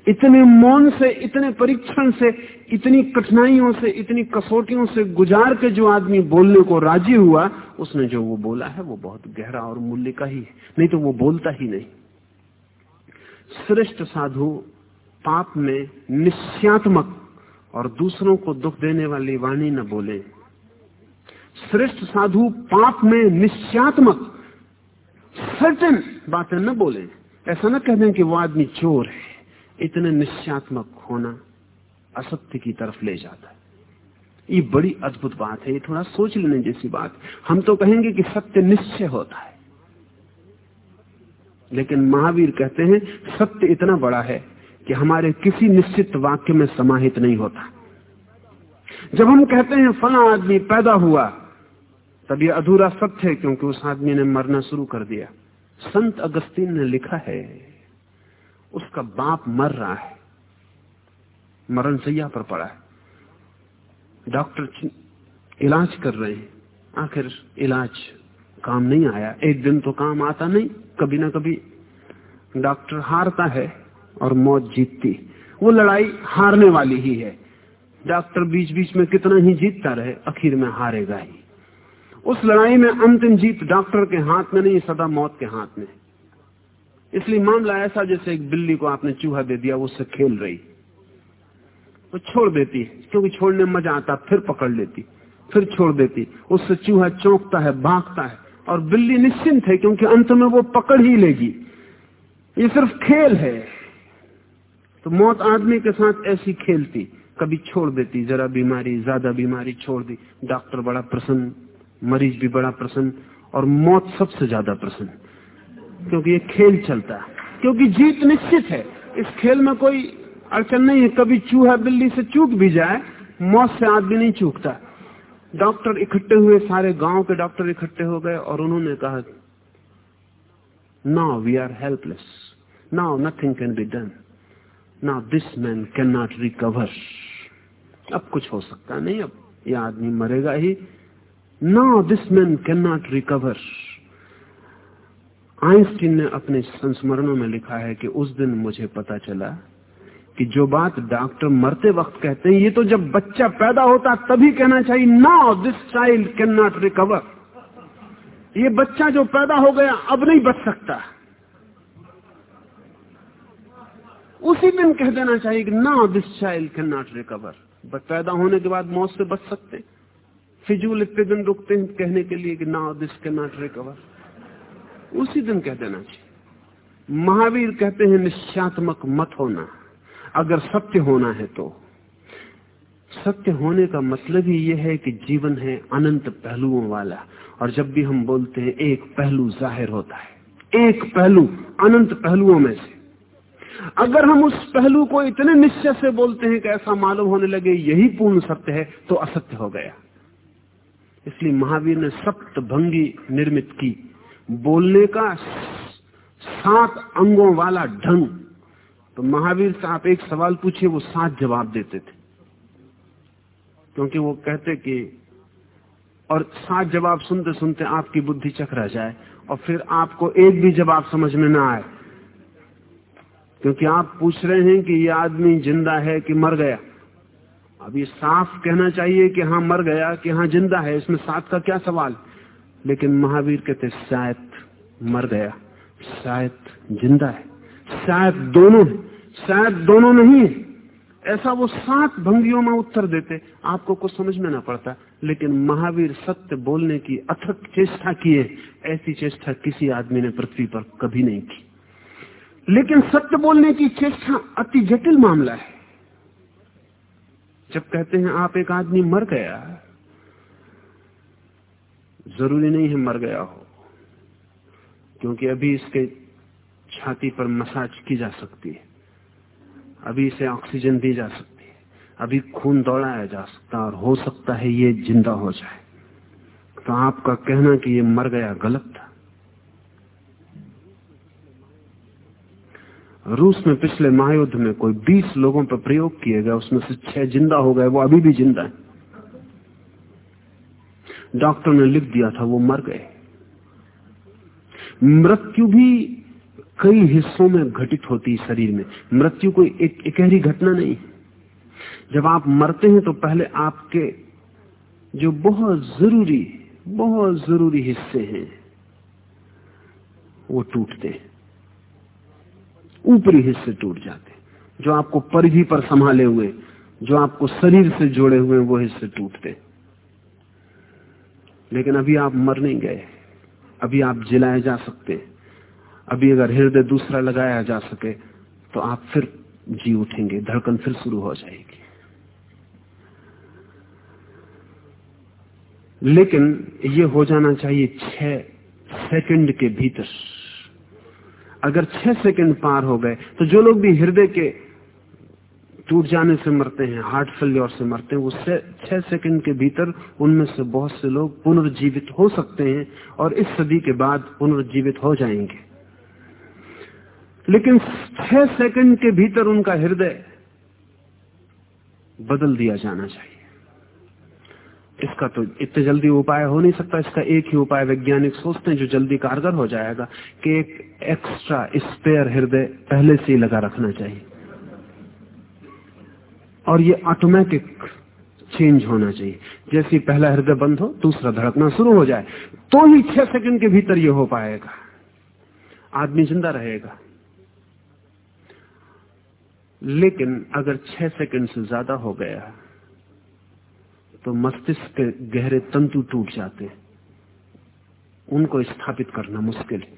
इतने मौन से, इतने परीक्षण से, इतनी कठिनाइयों से, इतनी कसौटियों से गुजार के जो आदमी बोलने को राज़ी हुआ, उसने जो वो बोला है, वो बहुत गहरा और मूल्य का ही है। नहीं तो वो बोलता ही नहीं। श्रेष्ठ साधु पाप में निश्चयात्मक और दूसरों को दुख देने वाली वाणी न बोले। श्रेष्ठ साधु पाप में निश्चयात्मक सर्टन बातें न बोले। ऐसा न कह दें कि वो आदमी चोर है। इतने निश्चयात्मक होना असत्य की तरफ़ ले जाता है। ये बड़ी अद्भुत बात है। ये थोड़ा सोच लेने जैसी बात। हम तो कहेंगे कि सत्य निश्चय होता है। लेकिन महावीर कहते हैं, सत्य इतना बड़ा है कि हमारे किसी निश्चित वाक्य में समाहित नहीं होता। जब हम कहते हैं, फला आदमी पैदा हुआ तब ये अधूरा सत्य है क्योंकि उस आदमी ने मरना शुरू कर दिया। संत अगस्तीन ने लिखा है, उसका बाप मर रहा है। मरण सैया पर पड़ा है। डॉक्टर इलाज कर रहे हैं। आखिर इलाज काम नहीं आया। एक दिन तो काम आता नहीं। कभी ना कभी डॉक्टर हारता है और मौत जीतती। वो लड़ाई हारने वाली ही है। डॉक्टर बीच बीच में कितना ही जीतता रहे, आखिर में हारेगा ही। उस लड़ाई में अंतिम जीत डॉक्टर के हाथ में नहीं, सदा मौत के हाथ में इसलिए मामला ऐसा, जैसे एक बिल्ली को आपने चूहा दे दिया उससे खेल रही। वो छोड़ देती, क्योंकि छोड़ने मज़ा आता, फिर पकड़ लेती, फिर छोड़ देती। उससे चूहा चौंकता है, भागता है, और बिल्ली निश्चिंत है, क्योंकि अंत में वो पकड़ ही लेगी। ये सिर्फ़ खेल है। तो मौत आदमी के साथ ऐसी खेलती, कभी छोड़ देती, जरा बीमारी, ज़्यादा बीमारी छोड़ दी। डॉक्टर बड़ा प्रसन्न। मरीज़ भी बड़ा प्रसन्न और मौत सबसे ज़्यादा प्रसन्न। क्योंकि ये खेल चलता है। क्योंकि जीत निश्चित है। इस खेल में कोई अड़चन नहीं है। कभी चूहा बिल्ली से चूक भी जाए, मौत से आदमी नहीं चूकता। डॉक्टर इकट्ठे हुए, सारे गाँव के डॉक्टर इकट्ठे हो गए और उन्होंने कहा now we are helpless now nothing can be done now this man can not recover अब कुछ हो सकता नहीं। अब यह आदमी मरेगा ही। Now this man can not recover Einstein ने अपने संस्मरणों में लिखा है कि उस दिन मुझे पता चला कि जो बात डॉक्टर मरते वक्त कहते हैं, ये तो जब बच्चा पैदा होता तभी कहना चाहिए no this child can not recover ये बच्चा जो पैदा हो गया, अब नहीं बच सकता। उसी दिन कह देना चाहिए कि no this child can not recover पैदा होने के बाद मौत से बच सकते। फिजूल इतने दिन रुकते हैं कहने के लिए कि no this can not recover उसी दिन कह देना चाहिए। महावीर कहते हैं निश्चात्मक मत होना। अगर सत्य होना है तो। सत्य होने का मतलब ही यह है कि जीवन है अनंत पहलुओं वाला। और जब भी हम बोलते हैं, एक पहलू ज़ाहिर होता है। एक पहलू, अनंत पहलुओं में से। अगर हम उस पहलू को इतने निश्चय से बोलते हैं कि ऐसा मालूम होने लगे, यही पूर्ण सत्य है तो असत्य हो गया। इसलिए महावीर ने सप्त भंगी निर्मित की। बोलने का सात अंगों वाला ढंग। तो महावीर से आप एक सवाल पूछिए, वो सात जवाब देते थे। क्योंकि वो कहते कि, और सात जवाब सुनते सुनते आपकी बुद्धि चकरा जाए, और फिर आपको एक भी जवाब समझ में ना आए। क्योंकि आप पूछ रहे हैं कि ये आदमी ज़िंदा है कि मर गया। ये साफ़ कहना चाहिए कि हाँ मर गया, कि हाँ ज़िंदा है, इसमें सात का क्या सवाल? लेकिन महावीर कहते शायद मर गया, शायद ज़िंदा है, शायद दोनों शायद दोनों नहीं है। ऐसा वो सात भंगियों में उत्तर देते, आपको कुछ समझ में ना पड़ता, लेकिन महावीर सत्य बोलने की अथक चेष्टा किए, ऐसी चेष्टा किसी आदमी ने पृथ्वी पर कभी नहीं की। लेकिन सत्य बोलने की चेष्टा अति जटिल मामला है। जब कहते हैं आप एक आदमी मर गया ज़रूरी नहीं है मर गया हो, क्योंकि अभी इसके छाती पर मसाज की जा सकती है, अभी इसे ऑक्सीजन दी जा सकती है, अभी खून दौड़ाया जा सकता और हो सकता है ये ज़िंदा हो जाए। तो आपका कहना कि ये मर गया गलत था। रूस में पिछले महायुद्ध में कोई 20 लोगों पर प्रयोग किए गए, उसमें से छह ज़िंदा हो गए, वो अभी भी ज़िंदा है। डॉक्टर ने लिख दिया था, वो मर गए। मृत्यु भी कई हिस्सों में घटित होती है शरीर में। मृत्यु कोई एक इकहरी घटना नहीं। जब आप मरते हैं तो पहले आपके जो बहुत ज़रूरी बहुत ज़रूरी हिस्से हैं, वो टूटते हैं। ऊपरी हिस्से टूट जाते जो आपको परिधि पर संभाले हुए, जो आपको शरीर से जोड़े हुए, वो हिस्से टूटते लेकिन अभी आप मर नहीं गए। अभी आप जिलाए जा सकते अभी अगर हृदय दूसरा लगाया जा सके तो आप फिर जी उठेंगे। धड़कन फिर शुरू हो जाएगी। लेकिन ये हो जाना चाहिए छह सेकंड के भीतर। अगर छह सेकंड पार हो गए तो जो लोग भी हृदय के टूट जाने से मरते हैं, हार्ट फेल्योर से मरते हैं, वो छह सेकंड के भीतर उनमें से बहुत से लोग पुनर्जीवित हो सकते हैं और इस सदी के बाद पुनर्जीवित हो जाएँगे। लेकिन छह सेकंड के भीतर उनका हृदय बदल दिया जाना चाहिए। इसका तो इतने जल्दी उपाय हो नहीं सकता। इसका एक ही उपाय वैज्ञानिक सोचते हैं जो जल्दी कारगर हो जाएगा कि एक एक्स्ट्रा स्पेयर हृदय पहले से ही लगा रखना चाहिए। और ये ऑटोमेटिक चेंज होना चाहिए। जैसे पहला हृदय बंद हो, दूसरा धड़कना शुरू हो जाए तो ही छह सेकंड के भीतर ये हो पाएगा। आदमी ज़िंदा रहेगा। लेकिन अगर छह सेकंड से ज़्यादा हो गया तो मस्तिष्क के गहरे तंतु टूट जाते हैं। उनको स्थापित करना मुश्किल। है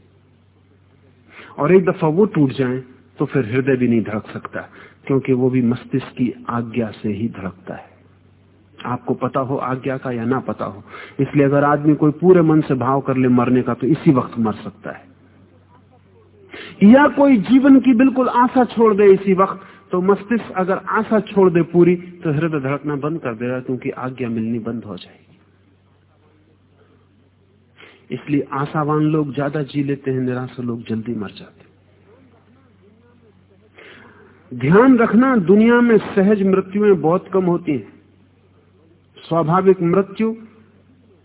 और एक दफ़ा वो टूट जाए तो फिर हृदय भी नहीं धड़क सकता, क्योंकि वो भी मस्तिष्क की आज्ञा से ही धड़कता है। आपको पता हो आज्ञा का या ना पता हो। इसलिए अगर आदमी कोई पूरे मन से भाव कर ले मरने का तो इसी वक्त मर सकता है। या कोई जीवन की बिल्कुल आशा छोड़ दे इसी वक्त तो मस्तिष्क अगर आशा छोड़ दे पूरी तो हृदय धड़कना बंद कर देगा क्योंकि आज्ञा मिलनी बंद हो जाएगी। इसलिए आशावान लोग ज़्यादा जी लेते हैं, निराशा लोग जल्दी मर जाते ध्यान रखना, दुनिया में सहज मृत्युएँ बहुत कम होती हैं। स्वाभाविक मृत्यु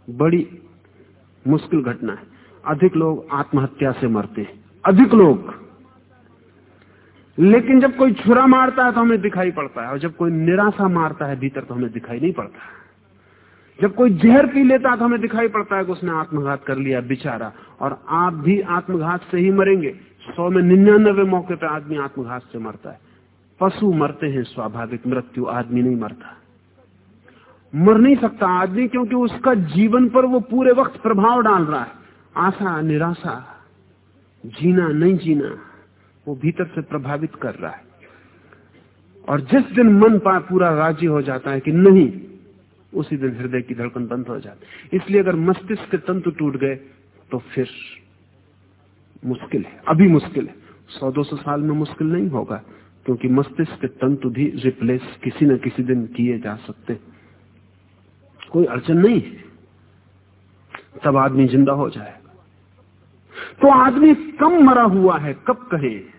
बड़ी मुश्किल घटना है। अधिक लोग आत्महत्या से मरते हैं। अधिक लोग लेकिन जब कोई छुरा मारता है तो हमें दिखाई पड़ता है, और जब कोई निराशा मारता है भीतर तो हमें दिखाई नहीं पड़ता। जब कोई जहर पी लेता है तो हमें दिखाई पड़ता है कि उसने आत्मघात कर लिया बेचारा, और आप भी आत्मघात से ही मरेंगे। सौ में निन्यानबे मौके पर आदमी आत्मघात से मरता है। पशु मरते हैं स्वाभाविक, मृत्यु आदमी नहीं मरता। मर नहीं सकता आदमी क्योंकि उसका जीवन पर वो पूरे वक्त प्रभाव डाल रहा है। आशा, निराशा, जीना, नहीं जीना। वो भीतर से प्रभावित कर रहा है। और जिस दिन मन पा पूरा राज़ी हो जाता है कि नहीं, उसी दिन हृदय की धड़कन बंद हो जाती इसलिए अगर मस्तिष्क के तंतु टूट गए तो फिर मुश्किल है, अभी मुश्किल है। सौ दो सौ साल में मुश्किल नहीं होगा, क्योंकि मस्तिष्क के तंतु भी रिप्लेस किसी न किसी दिन किए जा सकते कोई अड़चन नहीं है। तब आदमी ज़िंदा हो जाएगा तो आदमी कम मरा हुआ है, कब कहे?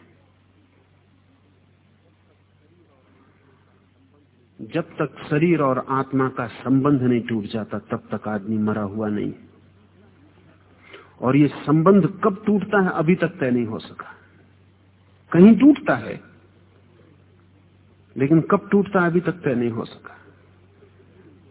जब तक शरीर और आत्मा का संबंध नहीं टूट जाता, तब तक आदमी मरा हुआ नहीं। और ये संबंध कब टूटता है, अभी तक तय नहीं हो सका। कहीं टूटता है, लेकिन कब टूटता है, अभी तक तय नहीं हो सका।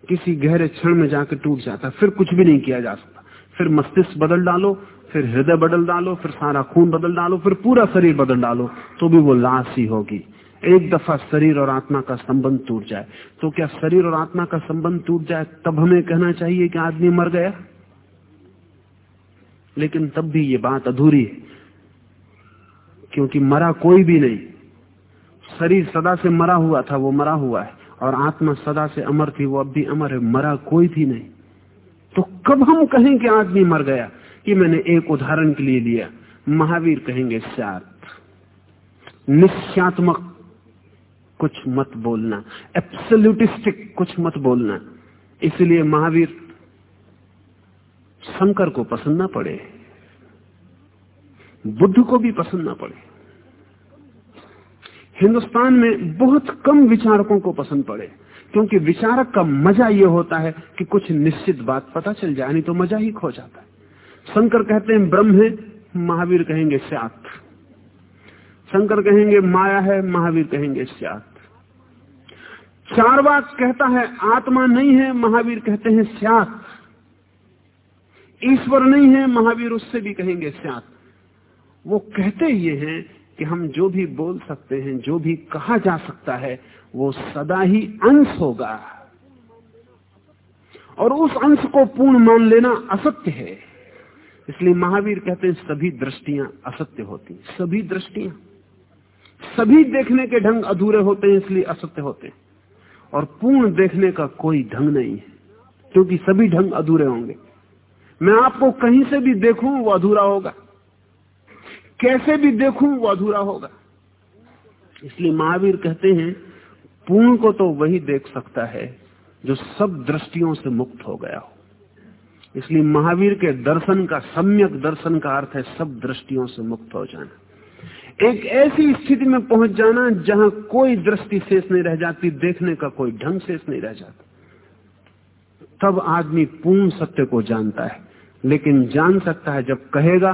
किसी गहरे क्षण में जाकर टूट जाता फिर कुछ भी नहीं किया जा सकता। फिर मस्तिष्क बदल डालो फिर हृदय बदल डालो, फिर सारा खून बदल डालो, फिर पूरा शरीर बदल डालो तो भी वो लाश ही होगी। एक दफ़ा शरीर और आत्मा का संबंध टूट जाए। तो क्या शरीर और आत्मा का संबंध टूट जाए, तब हमें कहना चाहिए कि आदमी मर गया। लेकिन तब भी ये बात अधूरी है, क्योंकि मरा कोई भी नहीं। शरीर सदा से मरा हुआ था, वो मरा हुआ है, और आत्मा सदा से अमर थी, वो अब भी अमर है, मरा कोई भी नहीं। तो कब हम कहें कि आदमी मर गया? ये मैंने एक उदाहरण के लिए लिया। महावीर कहेंगे सात निश्चात्मक कुछ मत बोलना। एप्सल्यूटिस्टिक कुछ मत बोलना। इसलिए महावीर शंकर को पसंद ना पड़े। बुद्ध को भी पसंद ना पड़े। हिंदुस्तान में बहुत कम विचारकों को पसंद पड़े, क्योंकि विचारक का मज़ा यह होता है कि कुछ निश्चित बात पता चल जाए, नहीं तो मज़ा ही खो जाता है। शंकर कहते हैं, ब्रह्म है महावीर कहेंगे स्यात। शंकर कहेंगे, माया है, महावीर कहेंगे स्यात। चार बात कहता है, आत्मा नहीं है, महावीर कहते हैं स्यात। ईश्वर नहीं है, महावीर उससे भी कहेंगे स्यात। वो कहते ये हैं कि हम जो भी बोल सकते हैं, जो भी कहा जा सकता है, वो सदा ही अंश होगा। और उस अंश को पूर्ण मान लेना असत्य है। इसलिए महावीर कहते हैं, सभी दृष्टियाँ असत्य होती सभी दृष्टियाँ। सभी देखने के ढंग अधूरे होते हैं, इसलिए असत्य होते हैं। और पूर्ण देखने का कोई ढंग नहीं है, क्योंकि सभी ढंग अधूरे होंगे। मैं आपको कहीं से भी देखूँ, वो अधूरा होगा। कैसे भी देखूँ, वो अधूरा होगा। इसलिए महावीर कहते हैं, पूर्ण को तो वही देख सकता है, जो सब दृष्टियों से मुक्त हो गया हो। इसलिए महावीर के दर्शन का, सम्यक दर्शन का अर्थ है सब दृष्टियों से मुक्त हो जाना। एक ऐसी स्थिति में पहुँच जाना जहाँ कोई दृष्टि शेष नहीं रह जाती, देखने का कोई ढंग शेष नहीं रह जाता। तब आदमी पूर्ण सत्य को जानता है, लेकिन जान सकता है जब कहेगा,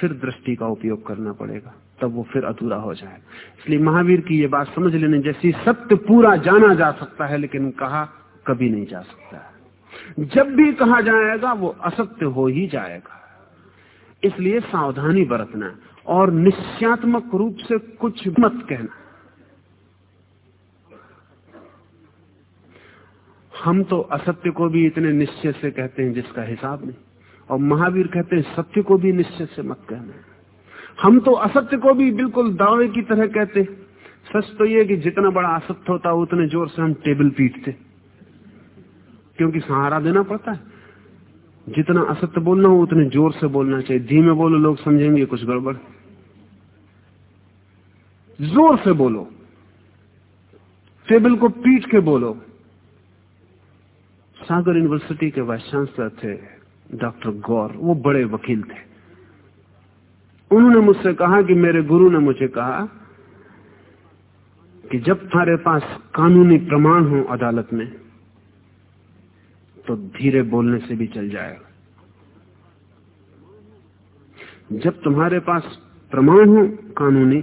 फिर दृष्टि का उपयोग करना पड़ेगा, तब वो फिर अधूरा हो जाए इसलिए महावीर की ये बात समझ लेने जैसी सत्य पूरा जाना जा सकता है, लेकिन कहा कभी नहीं जा सकता। जब भी कहा जाएगा वो असत्य हो ही जाएगा। इसलिए सावधानी बरतना और निश्चयात्मक रूप से कुछ मत कहना। हम तो असत्य को भी इतने निश्चय से कहते हैं जिसका हिसाब नहीं, और महावीर कहते हैं सत्य को भी निश्चय से मत कहना। हम तो असत्य को भी बिल्कुल दावे की तरह कहते सच तो यह कि जितना बड़ा असत्य होता, उतने ज़ोर से हम टेबल पीटते। क्योंकि सहारा देना पड़ता है। जितना असत्य बोलना हो, उतने ज़ोर से बोलना चाहिए। धीमे बोलो, लोग समझेंगे, कुछ गड़बड़। ज़ोर से बोलो। टेबल को पीट के बोलो। सागर यूनिवर्सिटी के वाइस चांसलर थे डॉक्टर गौर। वो बड़े वकील थे। उन्होंने मुझसे कहा कि मेरे गुरु ने मुझे कहा कि जब तुम्हारे पास कानूनी प्रमाण हो अदालत में तो धीरे बोलने से भी चल जाएगा। जब तुम्हारे पास प्रमाण हो कानूनी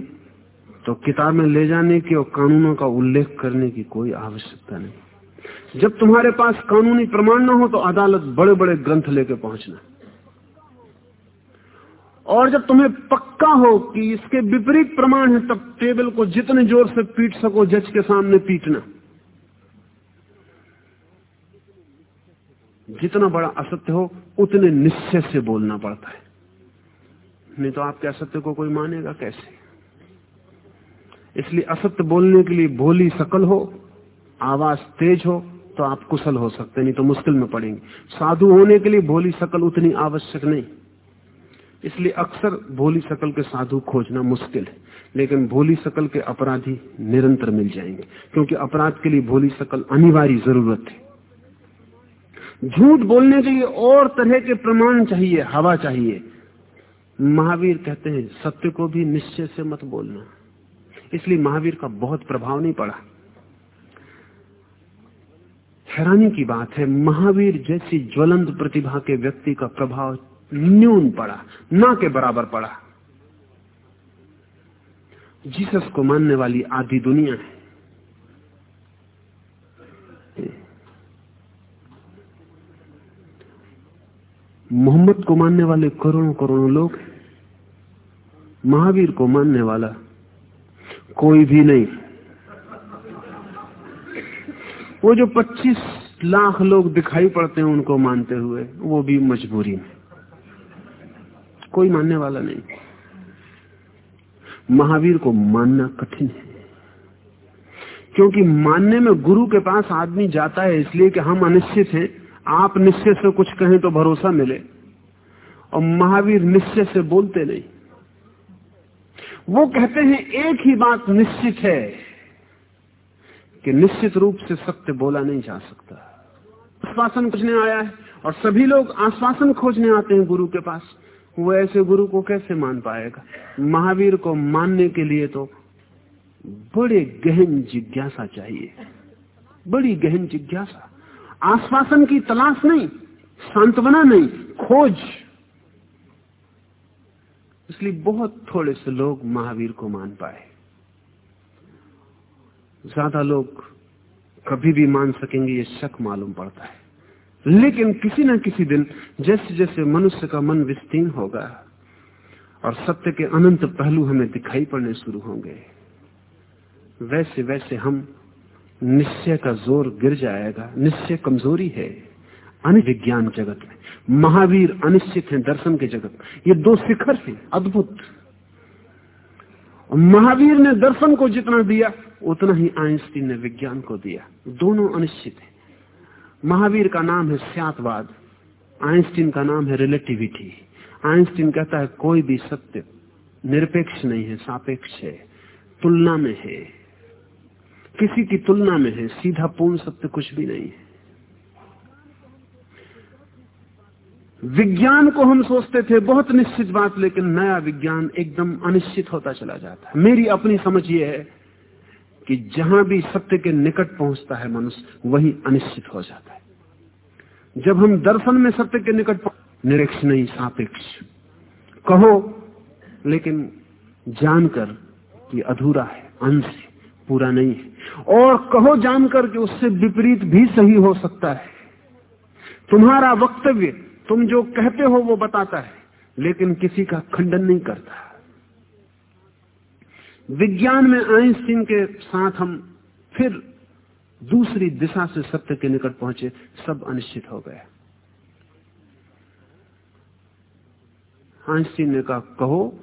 तो किताब में ले जाने की और कानूनों का उल्लेख करने की कोई आवश्यकता नहीं। जब तुम्हारे पास कानूनी प्रमाण ना हो तो अदालत बड़े बड़े ग्रंथ लेके पहुँचना। और जब तुम्हें पक्का हो कि इसके विपरीत प्रमाण है, तब टेबल को जितने ज़ोर से पीट सको, जज के सामने पीटना। जितना बड़ा असत्य हो, उतने निश्चय से बोलना पड़ता है। नहीं तो आपके असत्य को कोई मानेगा कैसे? इसलिए असत्य बोलने के लिए भोली सकल हो, आवाज़ तेज हो तो आप कुशल हो सकते नहीं तो मुश्किल में पड़ेंगे। साधु होने के लिए भोली सकल उतनी आवश्यक नहीं। इसलिए अक्सर भोली सकल के साधु खोजना मुश्किल है, लेकिन भोली सकल के अपराधी निरंतर मिल जाएँगे, क्योंकि अपराध के लिए भोली सकल अनिवार्य ज़रूरत है। झूठ बोलने के लिए और तरह के प्रमाण चाहिए, हवा चाहिए। महावीर कहते हैं, सत्य को भी निश्चय से मत बोलना। इसलिए महावीर का बहुत प्रभाव नहीं पड़ा। हैरानी की बात है, महावीर जैसी ज्वलंत प्रतिभा के व्यक्ति का प्रभाव न्यून पड़ा, ना के बराबर पड़ा। जीसस को मानने वाली आधी दुनिया है। मोहम्मद को मानने वाले करोड़ों करोड़ों लोग महावीर को मानने वाला कोई भी नहीं। वो जो 25 लाख लोग दिखाई पड़ते हैं उनको मानते हुए, वो भी मजबूरी में। कोई मानने वाला नहीं। महावीर को मानना कठिन है। क्योंकि मानने में गुरु के पास आदमी जाता है इसलिए कि हम अनिश्चित हैं। आप निश्चय से कुछ कहें तो भरोसा मिले। और महावीर निश्चय से बोलते नहीं। वो कहते हैं, एक ही बात निश्चित है कि निश्चित रूप से सत्य बोला नहीं जा सकता। आश्वासन खोजने आया है और सभी लोग आश्वासन खोजने आते हैं गुरु के पास। वो ऐसे गुरु को कैसे मान पाएगा? महावीर को मानने के लिए तो बड़े गहन जिज्ञासा चाहिए। बड़ी गहन जिज्ञासा। आश्वासन की तलाश नहीं, सांत्वना नहीं, खोज। इसलिए बहुत थोड़े से लोग महावीर को मान पाए। ज़्यादा लोग कभी भी मान सकेंगे, ये शक मालूम पड़ता है। लेकिन किसी न किसी दिन, जैसे जैसे मनुष्य का मन विस्तीर्ण होगा, और सत्य के अनंत पहलू हमें दिखाई पड़ने शुरू होंगे, वैसे वैसे हम निश्चय का ज़ोर गिर जाएगा, निश्चय कमज़ोरी है। अनिविज्ञान जगत में, महावीर अनिश्चित है दर्शन के जगत ये दो शिखर हैं, अद्भुत। महावीर ने दर्शन को जितना दिया, उतना ही आइंस्टीन ने विज्ञान को दिया। दोनों अनिश्चित है। महावीर का नाम है स्यातवाद, आइंस्टीन का नाम है रिलेटिविटी। आइंस्टीन कहता है, कोई भी सत्य निरपेक्ष नहीं है, सापेक्ष है, तुलना में है। किसी की तुलना में है, सीधा पूर्ण सत्य कुछ भी नहीं है। विज्ञान को हम सोचते थे, बहुत निश्चित बात, लेकिन नया विज्ञान एकदम अनिश्चित होता चला जाता है। मेरी अपनी समझ यह है कि जहाँ भी सत्य के निकट पहुँचता है मनुष्य, वही अनिश्चित हो जाता है। जब हम दर्शन में सत्य के निकट निरीक्ष नहीं, सापेक्ष। कहो, लेकिन जानकर कि अधूरा है, अंश पूरा नहीं है। और कहो जानकर कि उससे विपरीत भी सही हो सकता है। तुम्हारा वक्तव्य, तुम जो कहते हो वो बताता है, लेकिन किसी का खंडन नहीं करता। विज्ञान में आइंस्टीन के साथ हम फिर दूसरी दिशा से सत्य के निकट पहुँचे, सब अनिश्चित हो गया आइंस्टीन ने कहा, कहो,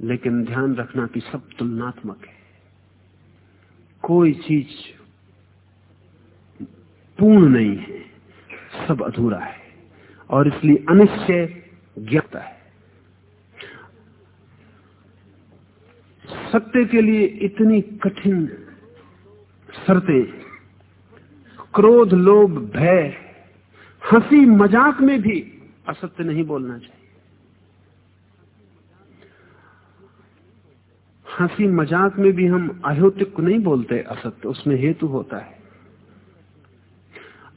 लेकिन ध्यान रखना कि सब तुलनात्मक है। कोई चीज़ पूर्ण नहीं है, सब अधूरा है और इसलिए अनिश्चय ज्ञाता है। सत्य के लिए इतनी कठिन शर्तें, क्रोध, लोभ, भय, हँसी, मज़ाक में भी असत्य नहीं बोलना चाहिए। हँसी मज़ाक में भी हम अहोतिक नहीं बोलते असत्य, उसमें हेतु होता है।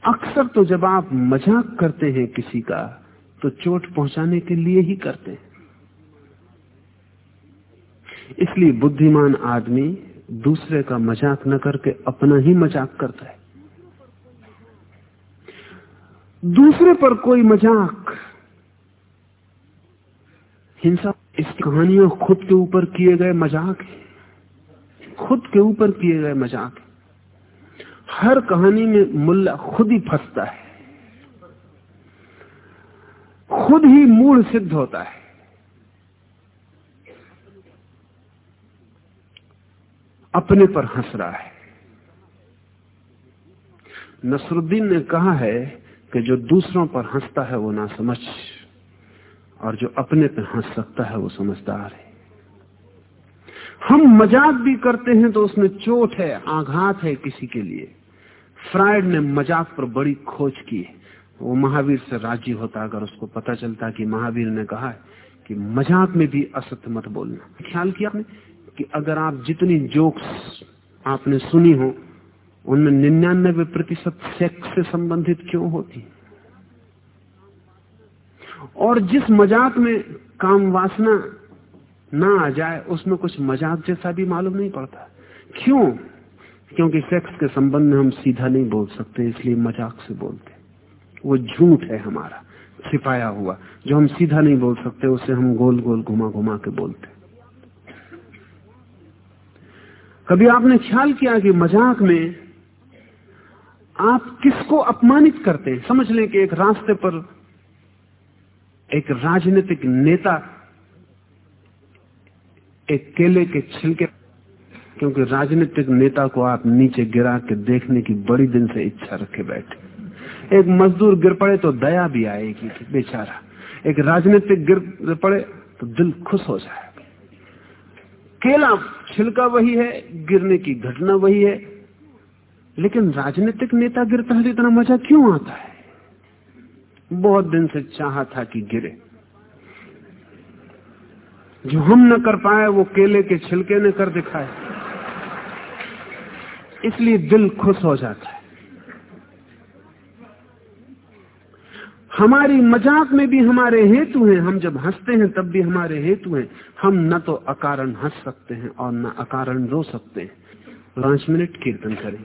अक्सर तो जब आप मज़ाक करते हैं किसी का तो चोट पहुँचाने के लिए ही करते हैं। इसलिए बुद्धिमान आदमी दूसरे का मज़ाक न करके अपना ही मज़ाक करता है। दूसरे पर कोई मज़ाक, हिंसा इस कहानियों खुद के ऊपर किए गए मज़ाक है। खुद के ऊपर किए गए मज़ाक हर कहानी में मुल्ला खुद ही फंसता है। खुद ही मूल सिद्ध होता है। अपने पर हंस रहा है। नसरुद्दीन ने कहा है कि जो दूसरों पर हंसता है वो ना समझ और जो अपने पे हंस सकता है वो समझदार है। हम मज़ाक भी करते हैं तो उसमें चोट है, आघात है किसी के लिए। फ्राइड ने मज़ाक पर बड़ी खोज की है। वो महावीर से राज़ी होता अगर उसको पता चलता कि महावीर ने कहा है कि मज़ाक में भी असत्य मत बोलना। ख्याल किया आपने कि अगर आप जितनी जोक्स आपने सुनी हो, उनमें निन्यानबे प्रतिशत सेक्स से संबंधित क्यों होती और जिस मज़ाक में काम वासना ना आ जाए, उसमें कुछ मज़ाक जैसा भी मालूम नहीं पड़ता। क्यों? क्योंकि सेक्स के संबंध में हम सीधा नहीं बोल सकते, इसलिए मज़ाक से बोलते वो झूठ है हमारा, छिपाया हुआ। जो हम सीधा नहीं बोल सकते, उसे हम गोल गोल घुमा घुमा के बोलते कभी आपने ख्याल किया कि मज़ाक में आप किसको अपमानित करते हैं? समझ लें कि एक रास्ते पर एक राजनीतिक नेता एक केले के छिलके क्योंकि राजनीतिक नेता को आप नीचे गिरा के देखने की बड़ी दिन से इच्छा रखे बैठे। एक मजदूर गिर पड़े तो दया भी आएगी बेचारा। एक राजनीतिक गिर पड़े तो दिल खुश हो जाए केला छिलका वही है, गिरने की घटना वही है। लेकिन राजनीतिक नेता गिरता है तो इतना मज़ा क्यों आता है? बहुत दिन से चाहा था कि गिरे। जो हम न कर पाए, वो केले के छिलके ने कर दिखाए। इसलिए दिल खुश हो जाता है। हमारी मज़ाक में भी हमारे हेतु हैं। हम जब हँसते हैं, तब भी हमारे हेतु हैं। हम न तो अकारण हंस सकते हैं और न अकारण रो सकते हैं। पाँच मिनट कीर्तन करें